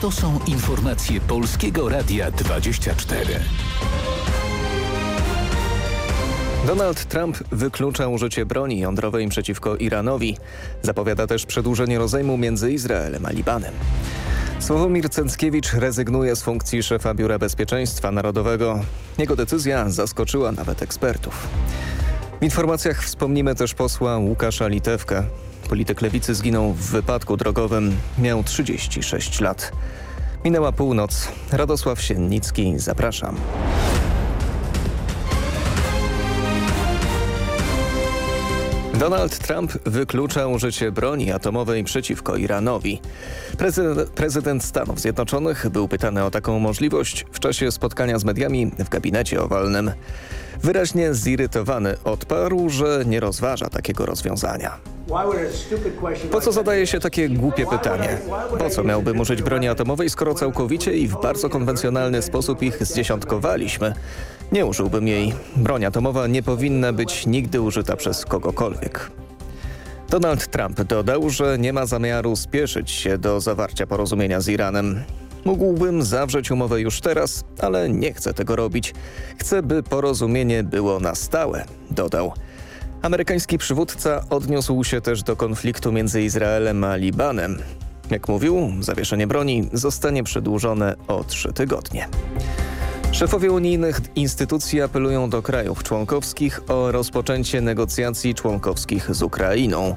To są informacje Polskiego Radia 24. Donald Trump wyklucza użycie broni jądrowej przeciwko Iranowi. Zapowiada też przedłużenie rozejmu między Izraelem a Libanem. Sławomir Cęckiewicz rezygnuje z funkcji szefa Biura Bezpieczeństwa Narodowego. Jego decyzja zaskoczyła nawet ekspertów. W informacjach wspomnimy też posła Łukasza Litewkę. Polityk lewicy zginął w wypadku drogowym. Miał 36 lat. Minęła północ. Radosław Siennicki, zapraszam. Donald Trump wyklucza użycie broni atomowej przeciwko Iranowi. Prezydent, prezydent Stanów Zjednoczonych był pytany o taką możliwość w czasie spotkania z mediami w gabinecie owalnym. Wyraźnie zirytowany odparł, że nie rozważa takiego rozwiązania. Po co zadaje się takie głupie pytanie? Po co miałbym użyć broni atomowej, skoro całkowicie i w bardzo konwencjonalny sposób ich zdziesiątkowaliśmy? Nie użyłbym jej. Broń atomowa nie powinna być nigdy użyta przez kogokolwiek. Donald Trump dodał, że nie ma zamiaru spieszyć się do zawarcia porozumienia z Iranem. Mógłbym zawrzeć umowę już teraz, ale nie chcę tego robić. Chcę, by porozumienie było na stałe, dodał. Amerykański przywódca odniósł się też do konfliktu między Izraelem a Libanem. Jak mówił, zawieszenie broni zostanie przedłużone o trzy tygodnie. Szefowie unijnych instytucji apelują do krajów członkowskich o rozpoczęcie negocjacji członkowskich z Ukrainą.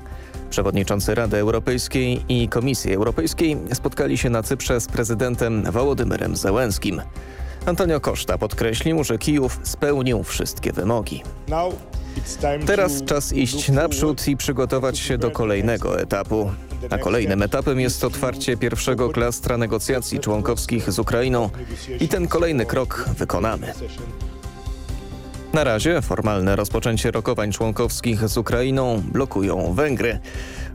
Przewodniczący Rady Europejskiej i Komisji Europejskiej spotkali się na Cyprze z prezydentem Wołodymyrem Zełenskim. Antonio Costa podkreślił, że Kijów spełnił wszystkie wymogi. Teraz czas iść naprzód i przygotować się do kolejnego etapu. A kolejnym etapem jest otwarcie pierwszego klastra negocjacji członkowskich z Ukrainą i ten kolejny krok wykonamy. Na razie formalne rozpoczęcie rokowań członkowskich z Ukrainą blokują Węgry.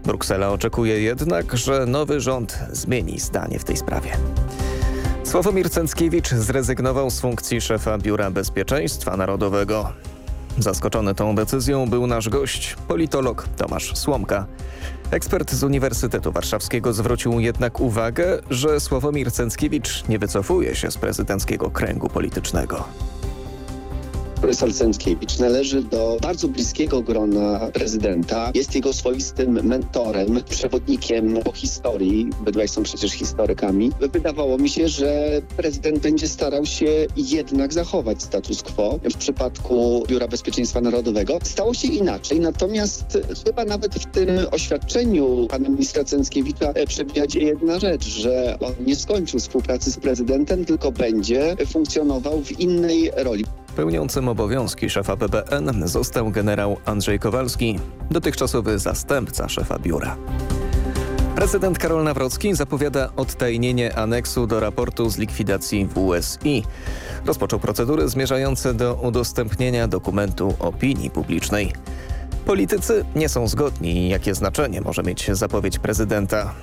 Bruksela oczekuje jednak, że nowy rząd zmieni zdanie w tej sprawie. Sławomir Cęckiewicz zrezygnował z funkcji szefa Biura Bezpieczeństwa Narodowego. Zaskoczony tą decyzją był nasz gość, politolog Tomasz Słomka. Ekspert z Uniwersytetu Warszawskiego zwrócił jednak uwagę, że Sławomir Cęckiewicz nie wycofuje się z prezydenckiego kręgu politycznego. Profesor Cęckiewicz należy do bardzo bliskiego grona prezydenta. Jest jego swoistym mentorem, przewodnikiem po historii. Obydwaj są przecież historykami. Wydawało mi się, że prezydent będzie starał się jednak zachować status quo. W przypadku Biura Bezpieczeństwa Narodowego stało się inaczej. Natomiast chyba nawet w tym oświadczeniu pana ministra Cęckiewicza przebija się jedna rzecz, że on nie skończył współpracy z prezydentem, tylko będzie funkcjonował w innej roli. Pełniącym obowiązki szefa BBN został generał Andrzej Kowalski, dotychczasowy zastępca szefa biura. Prezydent Karol Nawrocki zapowiada odtajnienie aneksu do raportu z likwidacji WSI. Rozpoczął procedury zmierzające do udostępnienia dokumentu opinii publicznej. Politycy nie są zgodni, jakie znaczenie może mieć zapowiedź prezydenta.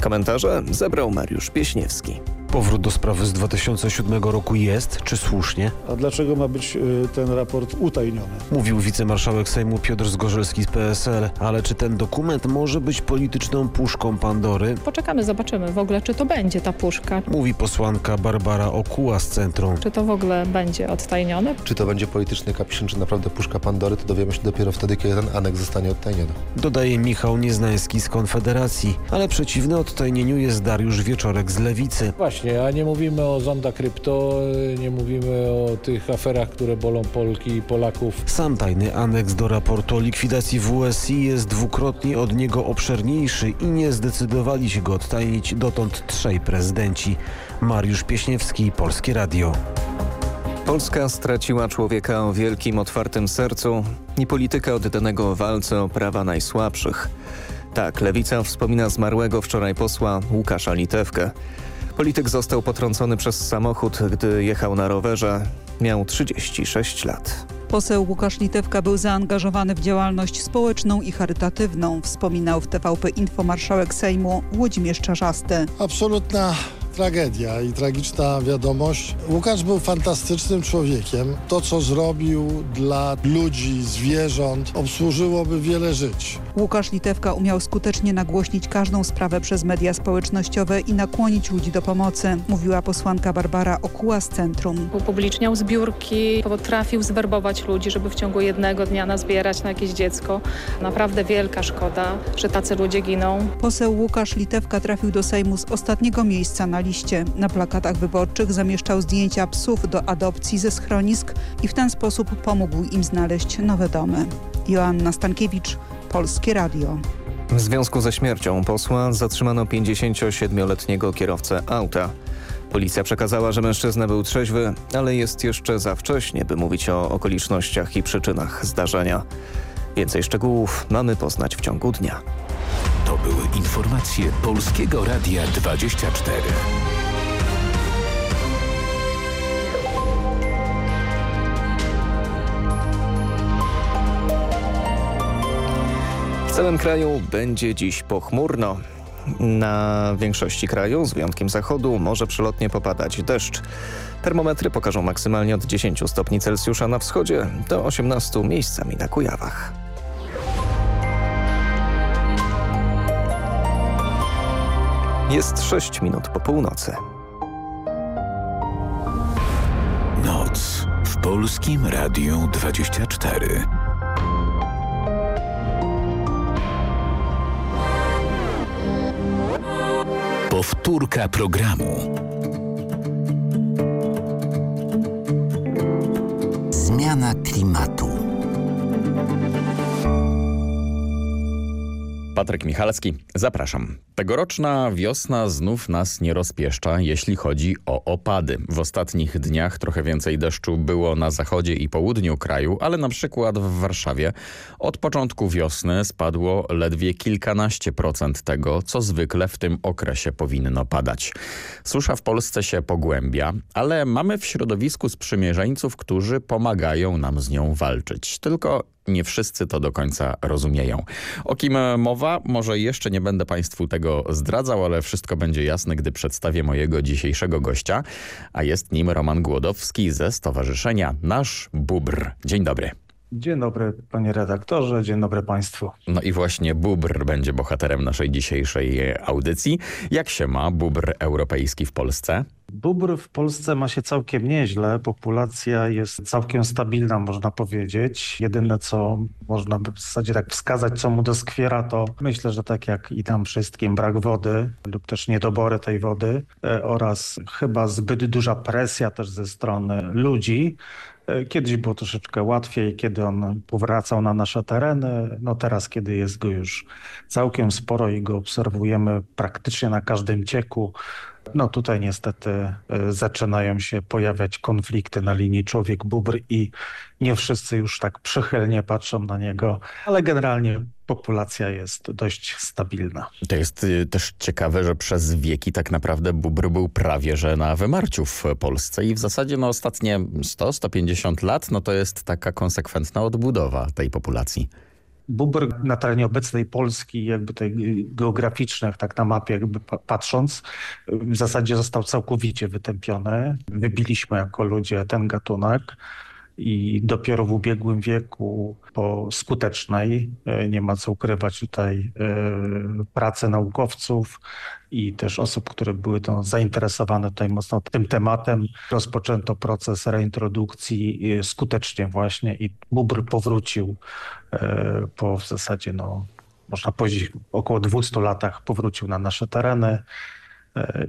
Komentarze zebrał Mariusz Pieśniewski. Powrót do sprawy z 2007 roku jest, czy słusznie? A dlaczego ma być y, ten raport utajniony? Mówił wicemarszałek Sejmu Piotr Zgorzelski z PSL, ale czy ten dokument może być polityczną puszką Pandory? Poczekamy, zobaczymy w ogóle, czy to będzie ta puszka. Mówi posłanka Barbara Okuła z Centrum. Czy to w ogóle będzie odtajnione? Czy to będzie polityczny kapiszyn, czy naprawdę puszka Pandory, to dowiemy się dopiero wtedy, kiedy ten aneks zostanie odtajniony. Dodaje Michał Nieznański z Konfederacji, ale przeciwny odtajnieniu jest Dariusz Wieczorek z Lewicy. Właśnie, a nie mówimy o zonda krypto, nie mówimy o tych aferach, które bolą Polki i Polaków. Sam tajny aneks do raportu o likwidacji WSI jest dwukrotnie od niego obszerniejszy i nie zdecydowali się go odtajnić dotąd trzej prezydenci. Mariusz Pieśniewski, Polskie Radio. Polska straciła człowieka o wielkim, otwartym sercu i polityka oddanego walce o prawa najsłabszych. Tak, Lewica wspomina zmarłego wczoraj posła Łukasza Litewkę. Polityk został potrącony przez samochód, gdy jechał na rowerze. Miał 36 lat. Poseł Łukasz Litewka był zaangażowany w działalność społeczną i charytatywną, wspominał w TVP Info marszałek Sejmu Włodzimierz Czarzasty. Absolutna tragedia i tragiczna wiadomość. Łukasz był fantastycznym człowiekiem. To, co zrobił dla ludzi, zwierząt, obsłużyłoby wiele żyć. Łukasz Litewka umiał skutecznie nagłośnić każdą sprawę przez media społecznościowe i nakłonić ludzi do pomocy, mówiła posłanka Barbara Okuła z Centrum. Upubliczniał zbiórki, potrafił zwerbować ludzi, żeby w ciągu jednego dnia nazbierać na jakieś dziecko. Naprawdę wielka szkoda, że tacy ludzie giną. Poseł Łukasz Litewka trafił do Sejmu z ostatniego miejsca na Na plakatach wyborczych zamieszczał zdjęcia psów do adopcji ze schronisk i w ten sposób pomógł im znaleźć nowe domy. Joanna Stankiewicz, Polskie Radio. W związku ze śmiercią posła zatrzymano 57-letniego kierowcę auta. Policja przekazała, że mężczyzna był trzeźwy, ale jest jeszcze za wcześnie, by mówić o okolicznościach i przyczynach zdarzenia. Więcej szczegółów mamy poznać w ciągu dnia. Były informacje Polskiego Radia 24. W całym kraju będzie dziś pochmurno. Na większości kraju, z wyjątkiem zachodu, może przelotnie popadać deszcz. Termometry pokażą maksymalnie od 10 stopni Celsjusza na wschodzie do 18 miejscami na Kujawach. Jest 6 minut po północy. Noc w Polskim Radiu 24. Powtórka programu. Zmiana klimatu. Patryk Michalski, zapraszam. Tegoroczna wiosna znów nas nie rozpieszcza, jeśli chodzi o opady. W ostatnich dniach trochę więcej deszczu było na zachodzie i południu kraju, ale na przykład w Warszawie od początku wiosny spadło ledwie kilkanaście procent tego, co zwykle w tym okresie powinno padać. Susza w Polsce się pogłębia, ale mamy w środowisku sprzymierzeńców, którzy pomagają nam z nią walczyć. Tylko nie wszyscy to do końca rozumieją. O kim mowa? Może jeszcze nie będę Państwu tego zdradzał, ale wszystko będzie jasne, gdy przedstawię mojego dzisiejszego gościa, a jest nim Roman Głodowski ze Stowarzyszenia Nasz Bubr. Dzień dobry. Dzień dobry panie redaktorze, dzień dobry państwu. No i właśnie Bubr będzie bohaterem naszej dzisiejszej audycji. Jak się ma Bubr europejski w Polsce? Bóbr w Polsce ma się całkiem nieźle. Populacja jest całkiem stabilna, można powiedzieć. Jedyne, co można by w zasadzie tak wskazać, co mu doskwiera, to myślę, że tak jak i tam wszystkim brak wody lub też niedobory tej wody e, oraz chyba zbyt duża presja też ze strony ludzi. E, kiedyś było troszeczkę łatwiej, kiedy on powracał na nasze tereny. No teraz, kiedy jest go już całkiem sporo i go obserwujemy praktycznie na każdym cieku, no tutaj niestety e, zaczynają się pojawiać konflikty na linii człowiek-bóbr i nie wszyscy już tak przychylnie patrzą na niego, ale generalnie populacja jest dość stabilna. To jest y, też ciekawe, że przez wieki tak naprawdę bóbr był prawie że na wymarciu w Polsce i w zasadzie no ostatnie 100-150 lat no to jest taka konsekwentna odbudowa tej populacji. Bóbr na terenie obecnej Polski, jakby tej geograficznych, tak na mapie jakby patrząc, w zasadzie został całkowicie wytępiony. Wybiliśmy jako ludzie ten gatunek i dopiero w ubiegłym wieku po skutecznej, e, nie ma co ukrywać tutaj, e, pracy naukowców i też osób, które były to zainteresowane tutaj mocno tym tematem, rozpoczęto proces reintrodukcji e, skutecznie właśnie i bóbr powrócił po w zasadzie, no, można powiedzieć, około 200 latach powrócił na nasze tereny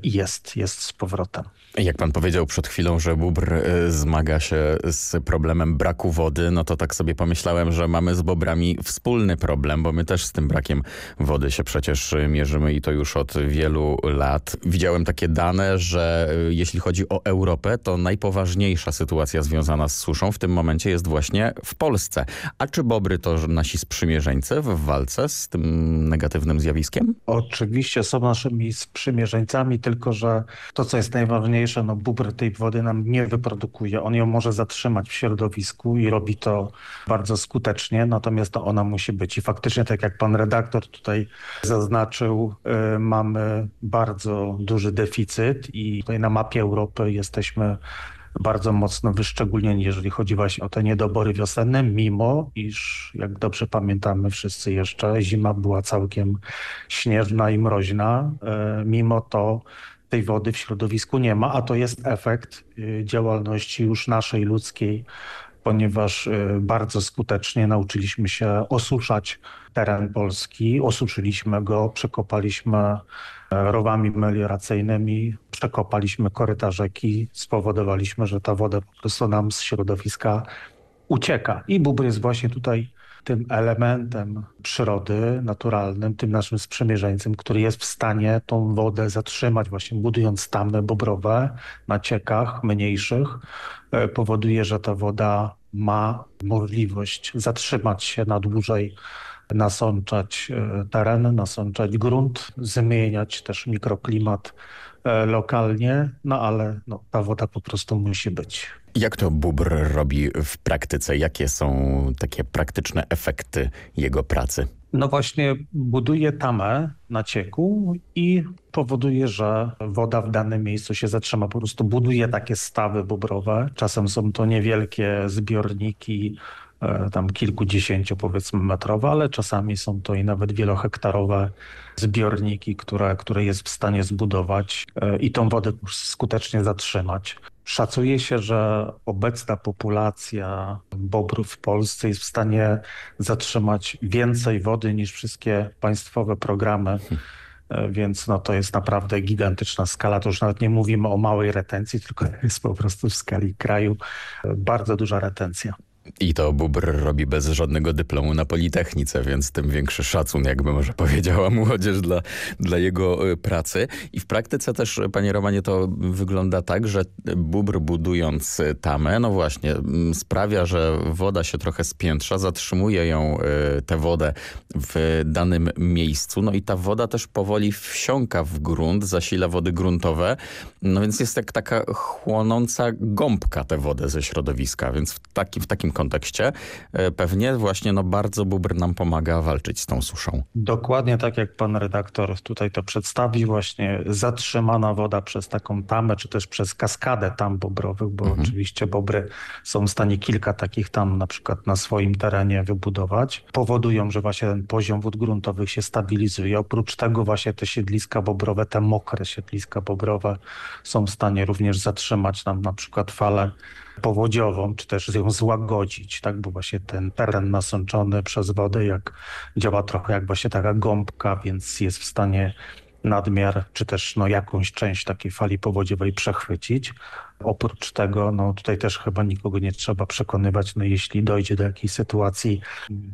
i jest, jest z powrotem. Jak pan powiedział przed chwilą, że bóbr y, zmaga się z problemem braku wody, no to tak sobie pomyślałem, że mamy z bobrami wspólny problem, bo my też z tym brakiem wody się przecież mierzymy i to już od wielu lat. Widziałem takie dane, że y, jeśli chodzi o Europę, to najpoważniejsza sytuacja związana z suszą w tym momencie jest właśnie w Polsce. A czy bobry to nasi sprzymierzeńcy w walce z tym negatywnym zjawiskiem? Oczywiście są naszymi sprzymierzeńcami tylko że to, co jest najważniejsze, no bóbr tej wody nam nie wyprodukuje. On ją może zatrzymać w środowisku i robi to bardzo skutecznie, natomiast to ona musi być. I faktycznie, tak jak pan redaktor tutaj zaznaczył, y, mamy bardzo duży deficyt i tutaj na mapie Europy jesteśmy bardzo mocno wyszczególnieni, jeżeli chodzi właśnie o te niedobory wiosenne, mimo iż, jak dobrze pamiętamy wszyscy jeszcze, zima była całkiem śnieżna i mroźna. E, mimo to tej wody w środowisku nie ma, a to jest efekt y, działalności już naszej ludzkiej, ponieważ y, bardzo skutecznie nauczyliśmy się osuszać teren Polski, osuszyliśmy go, przekopaliśmy e, rowami melioracyjnymi, przekopaliśmy koryta rzeki, spowodowaliśmy, że ta woda po prostu nam z środowiska ucieka. I bóbr jest właśnie tutaj tym elementem przyrody naturalnym, tym naszym sprzymierzeńcem, który jest w stanie tą wodę zatrzymać, właśnie budując tamy bobrowe na ciekach mniejszych, e, powoduje, że ta woda ma możliwość zatrzymać się na dłużej nasączać e, teren, nasączać grunt, zmieniać też mikroklimat e, lokalnie, no ale no, ta woda po prostu musi być. Jak to bóbr robi w praktyce? Jakie są takie praktyczne efekty jego pracy? No właśnie buduje tamę na cieku i powoduje, że woda w danym miejscu się zatrzyma. Po prostu buduje takie stawy bobrowe. Czasem są to niewielkie zbiorniki, tam kilkudziesięciu powiedzmy metrowe, ale czasami są to i nawet wielohektarowe zbiorniki, które, które jest w stanie zbudować e, i tą wodę skutecznie zatrzymać. Szacuje się, że obecna populacja bobrów w Polsce jest w stanie zatrzymać więcej wody niż wszystkie państwowe programy. E, więc no, to jest naprawdę gigantyczna skala. To już nawet nie mówimy o małej retencji, tylko jest po prostu w skali kraju e, bardzo duża retencja. I to Bubr robi bez żadnego dyplomu na Politechnice, więc tym większy szacun, jakby może powiedziała młodzież dla, dla jego y, pracy. I w praktyce też, panie Romanie, to wygląda tak, że Bubr budując tamę, no właśnie, sprawia, że woda się trochę spiętrza, zatrzymuje ją, y, tę wodę w danym miejscu, no i ta woda też powoli wsiąka w grunt, zasila wody gruntowe, no więc jest jak taka chłonąca gąbka tę wodę ze środowiska, więc w takim, w takim kontekście e, pewnie właśnie no, bardzo bubr nam pomaga walczyć z tą suszą. Dokładnie tak jak pan redaktor tutaj to przedstawi, właśnie zatrzymana woda przez taką tamę, czy też przez kaskadę tam bobrowych, bo mhm. oczywiście bobry są w stanie kilka takich tam na przykład na swoim terenie wybudować, powodują, że właśnie ten poziom wód gruntowych się stabilizuje. Oprócz tego właśnie te siedliska bobrowe, te mokre siedliska bobrowe są w stanie również zatrzymać nam na przykład fale powodziową, czy też ją złagodzić, tak? bo właśnie ten teren nasączony przez wodę jak działa trochę jak właśnie taka gąbka, więc jest w stanie nadmiar, czy też no, jakąś część takiej fali powodziowej przechwycić. Oprócz tego, no tutaj też chyba nikogo nie trzeba przekonywać, no jeśli dojdzie do jakiejś sytuacji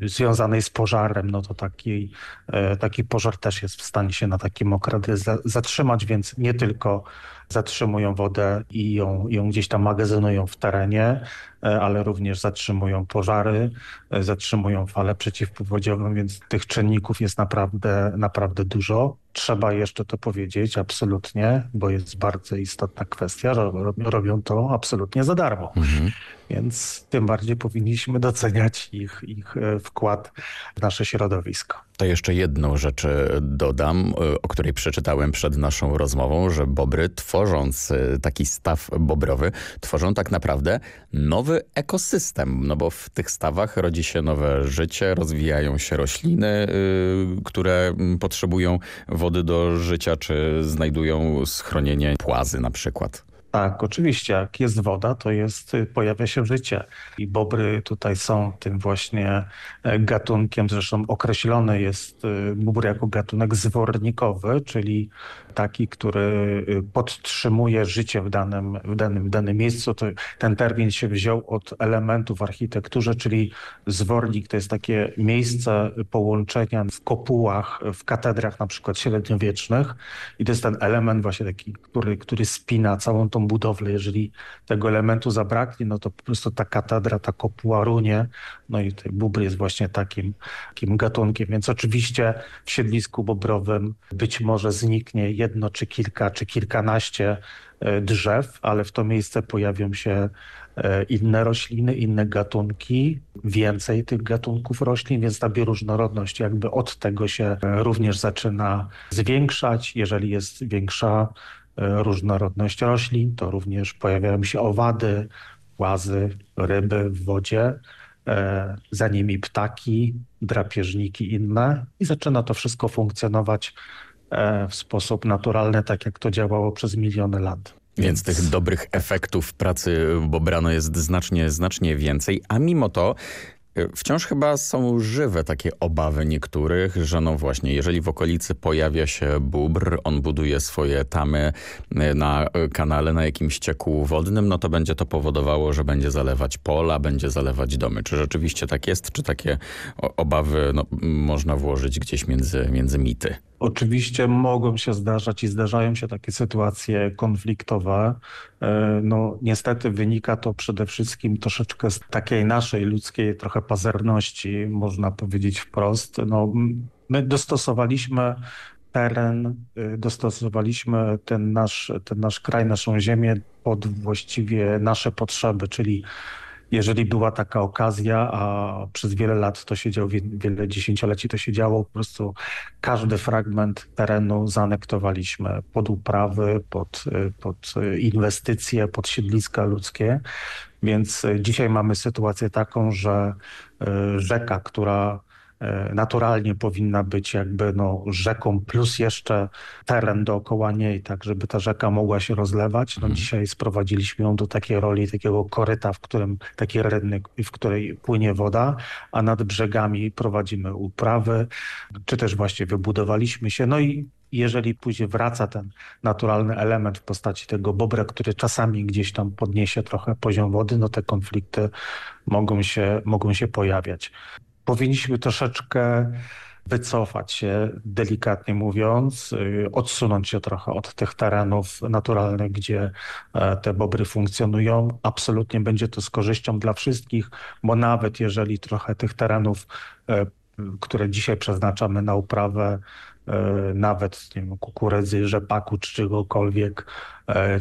związanej z pożarem, no to taki, e, taki pożar też jest w stanie się na takim okrady zatrzymać, więc nie tylko zatrzymują wodę i ją, ją gdzieś tam magazynują w terenie, ale również zatrzymują pożary, e, zatrzymują fale przeciwpowodziową, więc tych czynników jest naprawdę, naprawdę dużo. Trzeba jeszcze to powiedzieć, absolutnie, bo jest bardzo istotna kwestia, że robią to absolutnie za darmo. Mhm więc tym bardziej powinniśmy doceniać ich, ich e, wkład w nasze środowisko. To jeszcze jedną rzecz e, dodam, e, o której przeczytałem przed naszą rozmową, że bobry tworząc taki staw bobrowy, tworzą tak naprawdę nowy ekosystem, no bo w tych stawach rodzi się nowe życie, rozwijają się rośliny, które potrzebują wody do życia, czy znajdują schronienie płazy na przykład. Tak, oczywiście. Jak jest woda, to jest, y, pojawia się życie. I bobry tutaj są tym właśnie e, gatunkiem, zresztą określony jest y, bóbr jako gatunek zwornikowy, czyli taki, który y, podtrzymuje życie w danym, w danym, w danym miejscu. To, ten termin się wziął od elementów architekturze, czyli zwornik to jest takie miejsce połączenia w kopułach, w katedrach na przykład średniowiecznych i to jest ten element właśnie taki, który, który spina całą tą budowlę. Jeżeli tego elementu zabraknie, no to po prostu ta katedra, ta kopuła runie, no i tutaj bóbr jest właśnie takim, takim gatunkiem. Więc oczywiście w siedlisku bobrowym być może zniknie jedno, czy kilka, czy kilkanaście e, drzew, ale w to miejsce pojawią się e, inne rośliny, inne gatunki, więcej tych gatunków roślin, więc ta bioróżnorodność jakby od tego się e, również zaczyna zwiększać. Jeżeli jest większa różnorodność roślin, to również pojawiają się owady, łazy, ryby w wodzie, za nimi ptaki, drapieżniki inne i zaczyna to wszystko funkcjonować E, w sposób naturalny, tak jak to działało przez miliony lat. Więc tych dobrych efektów pracy Bobrano jest znacznie, znacznie więcej, a mimo to e, Wciąż chyba są żywe takie obawy niektórych, że no właśnie, jeżeli w okolicy pojawia się bóbr, on buduje swoje tamy e, na kanale, na jakimś cieku wodnym, no to będzie to powodowało, że będzie zalewać pola, będzie zalewać domy. Czy rzeczywiście tak jest? Czy takie obawy no, można włożyć gdzieś między, między mity? Oczywiście mogą się zdarzać i zdarzają się takie sytuacje konfliktowe. E, no, niestety wynika to przede wszystkim troszeczkę z takiej naszej ludzkiej trochę pazerności, można powiedzieć wprost. No, my dostosowaliśmy teren, y, dostosowaliśmy ten nasz, ten nasz kraj, naszą ziemię pod właściwie nasze potrzeby, czyli jeżeli była taka okazja, a przez wiele lat to się działo, wiele dziesięcioleci to się działo, po prostu każdy fragment terenu zanektowaliśmy pod uprawy, pod, pod inwestycje, pod siedliska ludzkie. Więc dzisiaj mamy sytuację taką, że y, rzeka, która naturalnie powinna być jakby no, rzeką plus jeszcze teren dookoła niej, tak żeby ta rzeka mogła się rozlewać. No, mhm. Dzisiaj sprowadziliśmy ją do takiej roli, takiego koryta, w którym taki rynek, w której płynie woda, a nad brzegami prowadzimy uprawy, czy też właśnie wybudowaliśmy się. No i jeżeli później wraca ten naturalny element w postaci tego bobra, który czasami gdzieś tam podniesie trochę poziom wody, no te konflikty mogą się, mogą się pojawiać powinniśmy troszeczkę wycofać się, delikatnie mówiąc, y, odsunąć się trochę od tych terenów naturalnych, gdzie e, te bobry funkcjonują. Absolutnie będzie to z korzyścią dla wszystkich, bo nawet jeżeli trochę tych terenów, e, które dzisiaj przeznaczamy na uprawę, nawet nie wiem, kukurydzy, rzepaku czy czegokolwiek,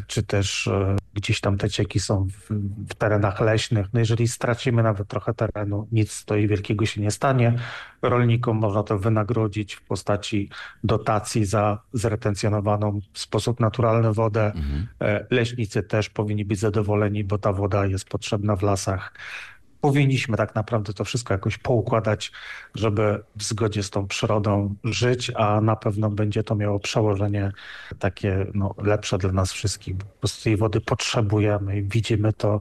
czy też gdzieś tam te cieki są w, w, terenach leśnych. No jeżeli stracimy nawet trochę terenu, nic to i wielkiego się nie stanie. Rolnikom można to wynagrodzić w postaci dotacji za zretencjonowaną w sposób naturalny wodę. Mhm. E, leśnicy też powinni być zadowoleni, bo ta woda jest potrzebna w lasach powinniśmy tak naprawdę to wszystko jakoś poukładać, żeby w zgodzie z tą przyrodą żyć, a na pewno będzie to miało przełożenie takie no, lepsze dla nas wszystkich. Po prostu tej wody potrzebujemy i widzimy to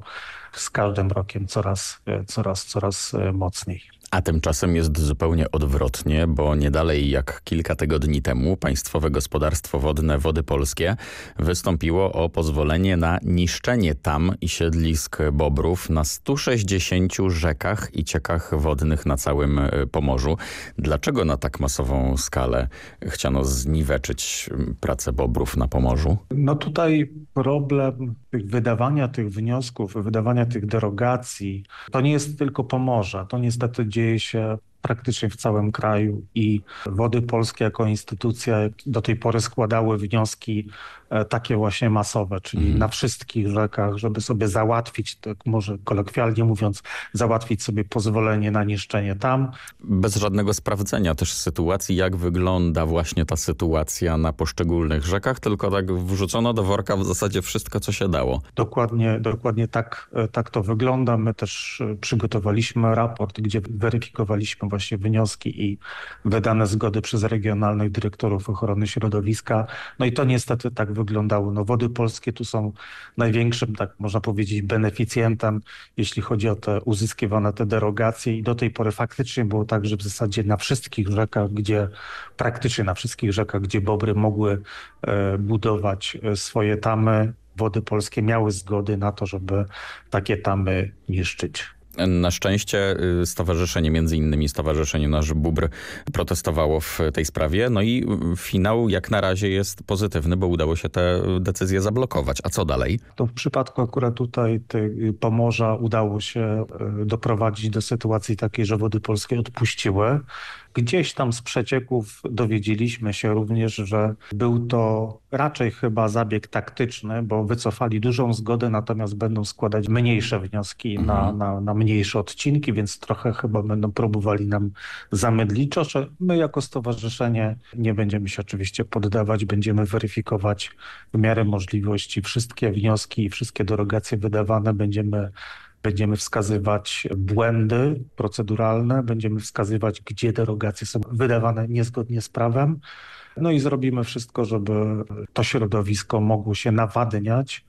z każdym rokiem coraz, coraz, coraz mocniej. A tymczasem jest zupełnie odwrotnie, bo nie dalej jak kilka tygodni temu Państwowe Gospodarstwo Wodne Wody Polskie wystąpiło o pozwolenie na niszczenie tam i siedlisk bobrów na 160 rzekach i ciekach wodnych na całym e, Pomorzu. Dlaczego na tak masową skalę chciano zniweczyć pracę bobrów na Pomorzu? No tutaj problem wydawania tych wniosków, wydawania tych derogacji, to nie jest tylko Pomorze, to niestety się praktycznie w całym kraju i Wody Polskie jako instytucja do tej pory składały wnioski e, takie właśnie masowe, czyli mhm. na wszystkich rzekach, żeby sobie załatwić, tak może kolokwialnie mówiąc, załatwić sobie pozwolenie na niszczenie tam. Bez żadnego sprawdzenia też sytuacji, jak wygląda właśnie ta sytuacja na poszczególnych rzekach, tylko tak wrzucono do worka w zasadzie wszystko, co się dało. Dokładnie, dokładnie tak, e, tak to wygląda. My też e, przygotowaliśmy raport, gdzie weryfikowaliśmy właśnie wnioski i wydane zgody przez regionalnych dyrektorów ochrony środowiska. No i to niestety tak wyglądało. No Wody Polskie tu są największym, tak można powiedzieć, beneficjentem, jeśli chodzi o te uzyskiwane te derogacje i do tej pory faktycznie było tak, że w zasadzie na wszystkich rzekach, gdzie praktycznie na wszystkich rzekach, gdzie bobry mogły e, budować e, swoje tamy, Wody Polskie miały zgody na to, żeby takie tamy niszczyć. Na szczęście y, stowarzyszenie, między innymi Stowarzyszenie Nasz Bubr protestowało w tej sprawie. No i finał jak na razie jest pozytywny, bo udało się tę decyzję zablokować. A co dalej? To w przypadku akurat tutaj Pomorza udało się y, doprowadzić do sytuacji takiej, że Wody Polskie odpuściły. Gdzieś tam z przecieków dowiedzieliśmy się również, że był to raczej chyba zabieg taktyczny, bo wycofali dużą zgodę, natomiast będą składać mniejsze wnioski mhm. na, na, na mniejsze odcinki, więc trochę chyba będą próbowali nam zamydlić. że my jako stowarzyszenie nie będziemy się oczywiście poddawać, będziemy weryfikować w miarę możliwości wszystkie wnioski i wszystkie derogacje wydawane będziemy Będziemy wskazywać błędy proceduralne, będziemy wskazywać, gdzie derogacje są wydawane niezgodnie z prawem. No i zrobimy wszystko, żeby to środowisko mogło się nawadniać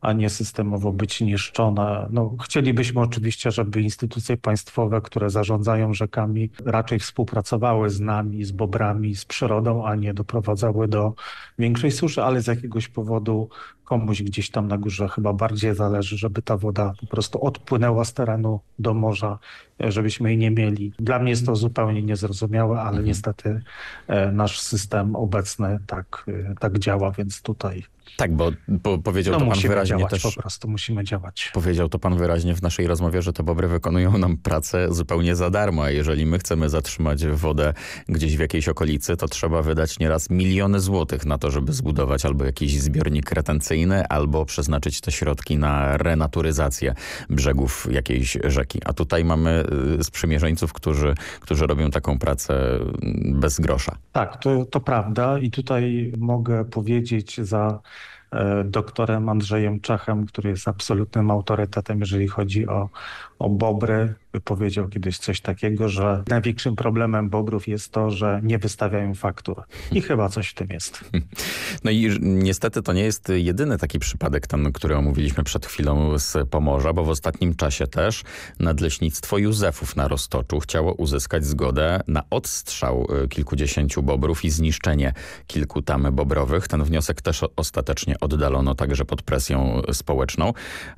a nie systemowo być niszczone. No, chcielibyśmy oczywiście, żeby instytucje państwowe, które zarządzają rzekami, raczej współpracowały z nami, z bobrami, z przyrodą, a nie doprowadzały do większej suszy, ale z jakiegoś powodu komuś gdzieś tam na górze chyba bardziej zależy, żeby ta woda po prostu odpłynęła z terenu do morza, żebyśmy jej nie mieli. Dla mnie jest to zupełnie niezrozumiałe, ale mhm. niestety e, nasz system obecny tak, e, tak działa, więc tutaj tak, bo, bo powiedział no, to pan wyraźnie działać, też. po prostu musimy działać. Powiedział to pan wyraźnie w naszej rozmowie, że te bobry wykonują nam pracę zupełnie za darmo, a jeżeli my chcemy zatrzymać wodę gdzieś w jakiejś okolicy, to trzeba wydać nieraz miliony złotych na to, żeby zbudować albo jakiś zbiornik retencyjny, albo przeznaczyć te środki na renaturyzację brzegów jakiejś rzeki. A tutaj mamy y, sprzymierzeńców, którzy, którzy robią taką pracę bez grosza. Tak, to, to prawda i tutaj mogę powiedzieć za E, doktorem Andrzejem Czachem, który jest absolutnym autorytetem, jeżeli chodzi o, o bobry. Powiedział kiedyś coś takiego, że największym problemem bobrów jest to, że nie wystawiają faktur. I chyba coś w tym jest. No i niestety to nie jest jedyny taki przypadek, ten, który omówiliśmy przed chwilą z Pomorza, bo w ostatnim czasie też Nadleśnictwo Józefów na Roztoczu chciało uzyskać zgodę na odstrzał e, kilkudziesięciu bobrów i zniszczenie kilku tam bobrowych. Ten wniosek też ostatecznie oddalono także pod presją społeczną.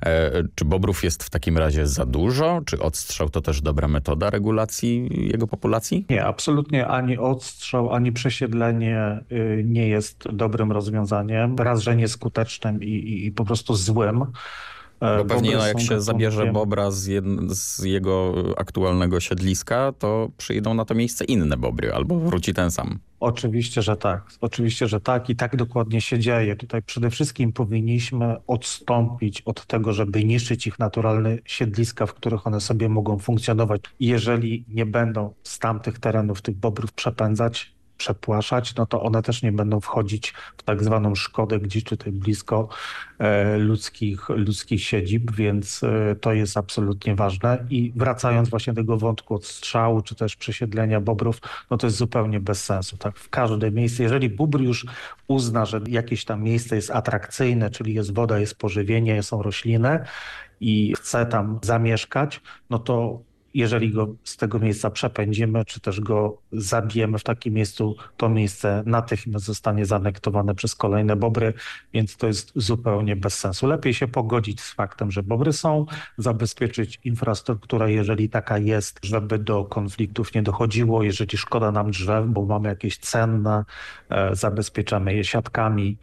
E, czy bobrów jest w takim razie za dużo? Czy odstrzał to też dobra metoda regulacji jego populacji? Nie, absolutnie ani odstrzał, ani przesiedlenie y, nie jest dobrym rozwiązaniem. Raz, że nieskutecznym i, i, i po prostu złym. E, Bo pewnie no, jak się zabierze bobra z, jed, z, jego aktualnego siedliska, to przyjdą na to miejsce inne bobry albo wróci ten sam. Oczywiście, że tak. Oczywiście, że tak i tak dokładnie się dzieje. Tutaj przede wszystkim powinniśmy odstąpić od tego, żeby niszczyć ich naturalne siedliska, w których one sobie mogą funkcjonować. Jeżeli nie będą z tamtych terenów tych bobrów przepędzać, przepłaszać, no to one też nie będą wchodzić w tak zwaną szkodę gdzieś tutaj blisko e, ludzkich, ludzkich siedzib, więc e, to jest absolutnie ważne. I wracając właśnie do tego wątku odstrzału, czy też przesiedlenia bobrów, no to jest zupełnie bez sensu. Tak? W każde miejsce, jeżeli bóbr już uzna, że jakieś tam miejsce jest atrakcyjne, czyli jest woda, jest pożywienie, są rośliny i chce tam zamieszkać, no to jeżeli go z tego miejsca przepędzimy, czy też go zabijemy w takim miejscu, to miejsce natychmiast zostanie zanektowane przez kolejne bobry, więc to jest zupełnie bez sensu. Lepiej się pogodzić z faktem, że bobry są, zabezpieczyć infrastrukturę, jeżeli taka jest, żeby do konfliktów nie dochodziło, jeżeli szkoda nam drzew, bo mamy jakieś cenne, e, zabezpieczamy je siatkami,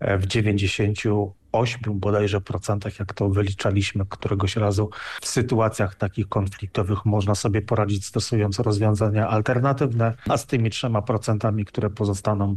e, w 90 8 bodajże procentach, jak to wyliczaliśmy któregoś razu. W sytuacjach takich konfliktowych można sobie poradzić stosując rozwiązania alternatywne, a z tymi trzema procentami, które pozostaną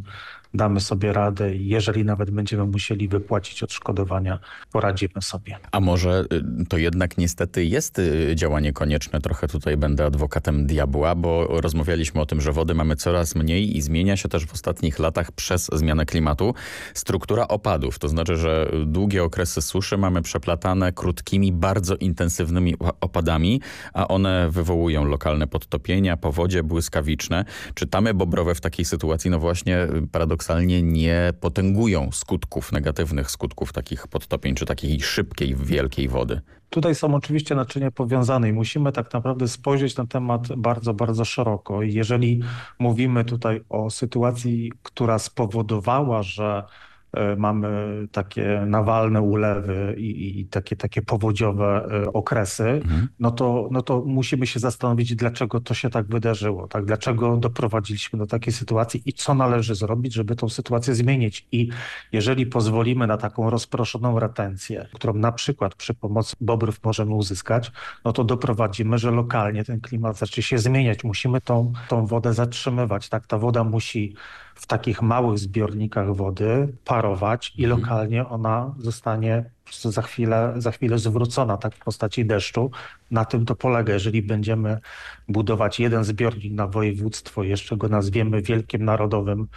damy sobie radę i jeżeli nawet będziemy musieli wypłacić odszkodowania, poradzimy sobie. A może y, to jednak niestety jest y, działanie konieczne. Trochę tutaj będę adwokatem diabła, bo rozmawialiśmy o tym, że wody mamy coraz mniej i zmienia się też w ostatnich latach przez zmianę klimatu struktura opadów. To znaczy, że długie okresy suszy mamy przeplatane krótkimi, bardzo intensywnymi opadami, a one wywołują lokalne podtopienia, powodzie błyskawiczne. Czytamy bobrowe w takiej sytuacji, no właśnie paradoksalnie nie potęgują skutków, negatywnych skutków takich podtopień, czy takiej szybkiej, wielkiej wody. Tutaj są oczywiście naczynia powiązane i musimy tak naprawdę spojrzeć na temat bardzo, bardzo szeroko. Jeżeli mówimy tutaj o sytuacji, która spowodowała, że mamy takie nawalne ulewy i, i takie, takie powodziowe e, okresy, mhm. no, to, no to musimy się zastanowić, dlaczego to się tak wydarzyło, tak? dlaczego doprowadziliśmy do takiej sytuacji i co należy zrobić, żeby tą sytuację zmienić. I jeżeli pozwolimy na taką rozproszoną retencję, którą na przykład przy pomocy bobrów możemy uzyskać, no to doprowadzimy, że lokalnie ten klimat zacznie się zmieniać. Musimy tą, tą wodę zatrzymywać. Tak? Ta woda musi w takich małych zbiornikach wody parować i mhm. lokalnie ona zostanie za chwilę, za chwilę zwrócona tak w postaci deszczu. Na tym to polega. Jeżeli będziemy budować jeden zbiornik na województwo, jeszcze go nazwiemy wielkim narodowym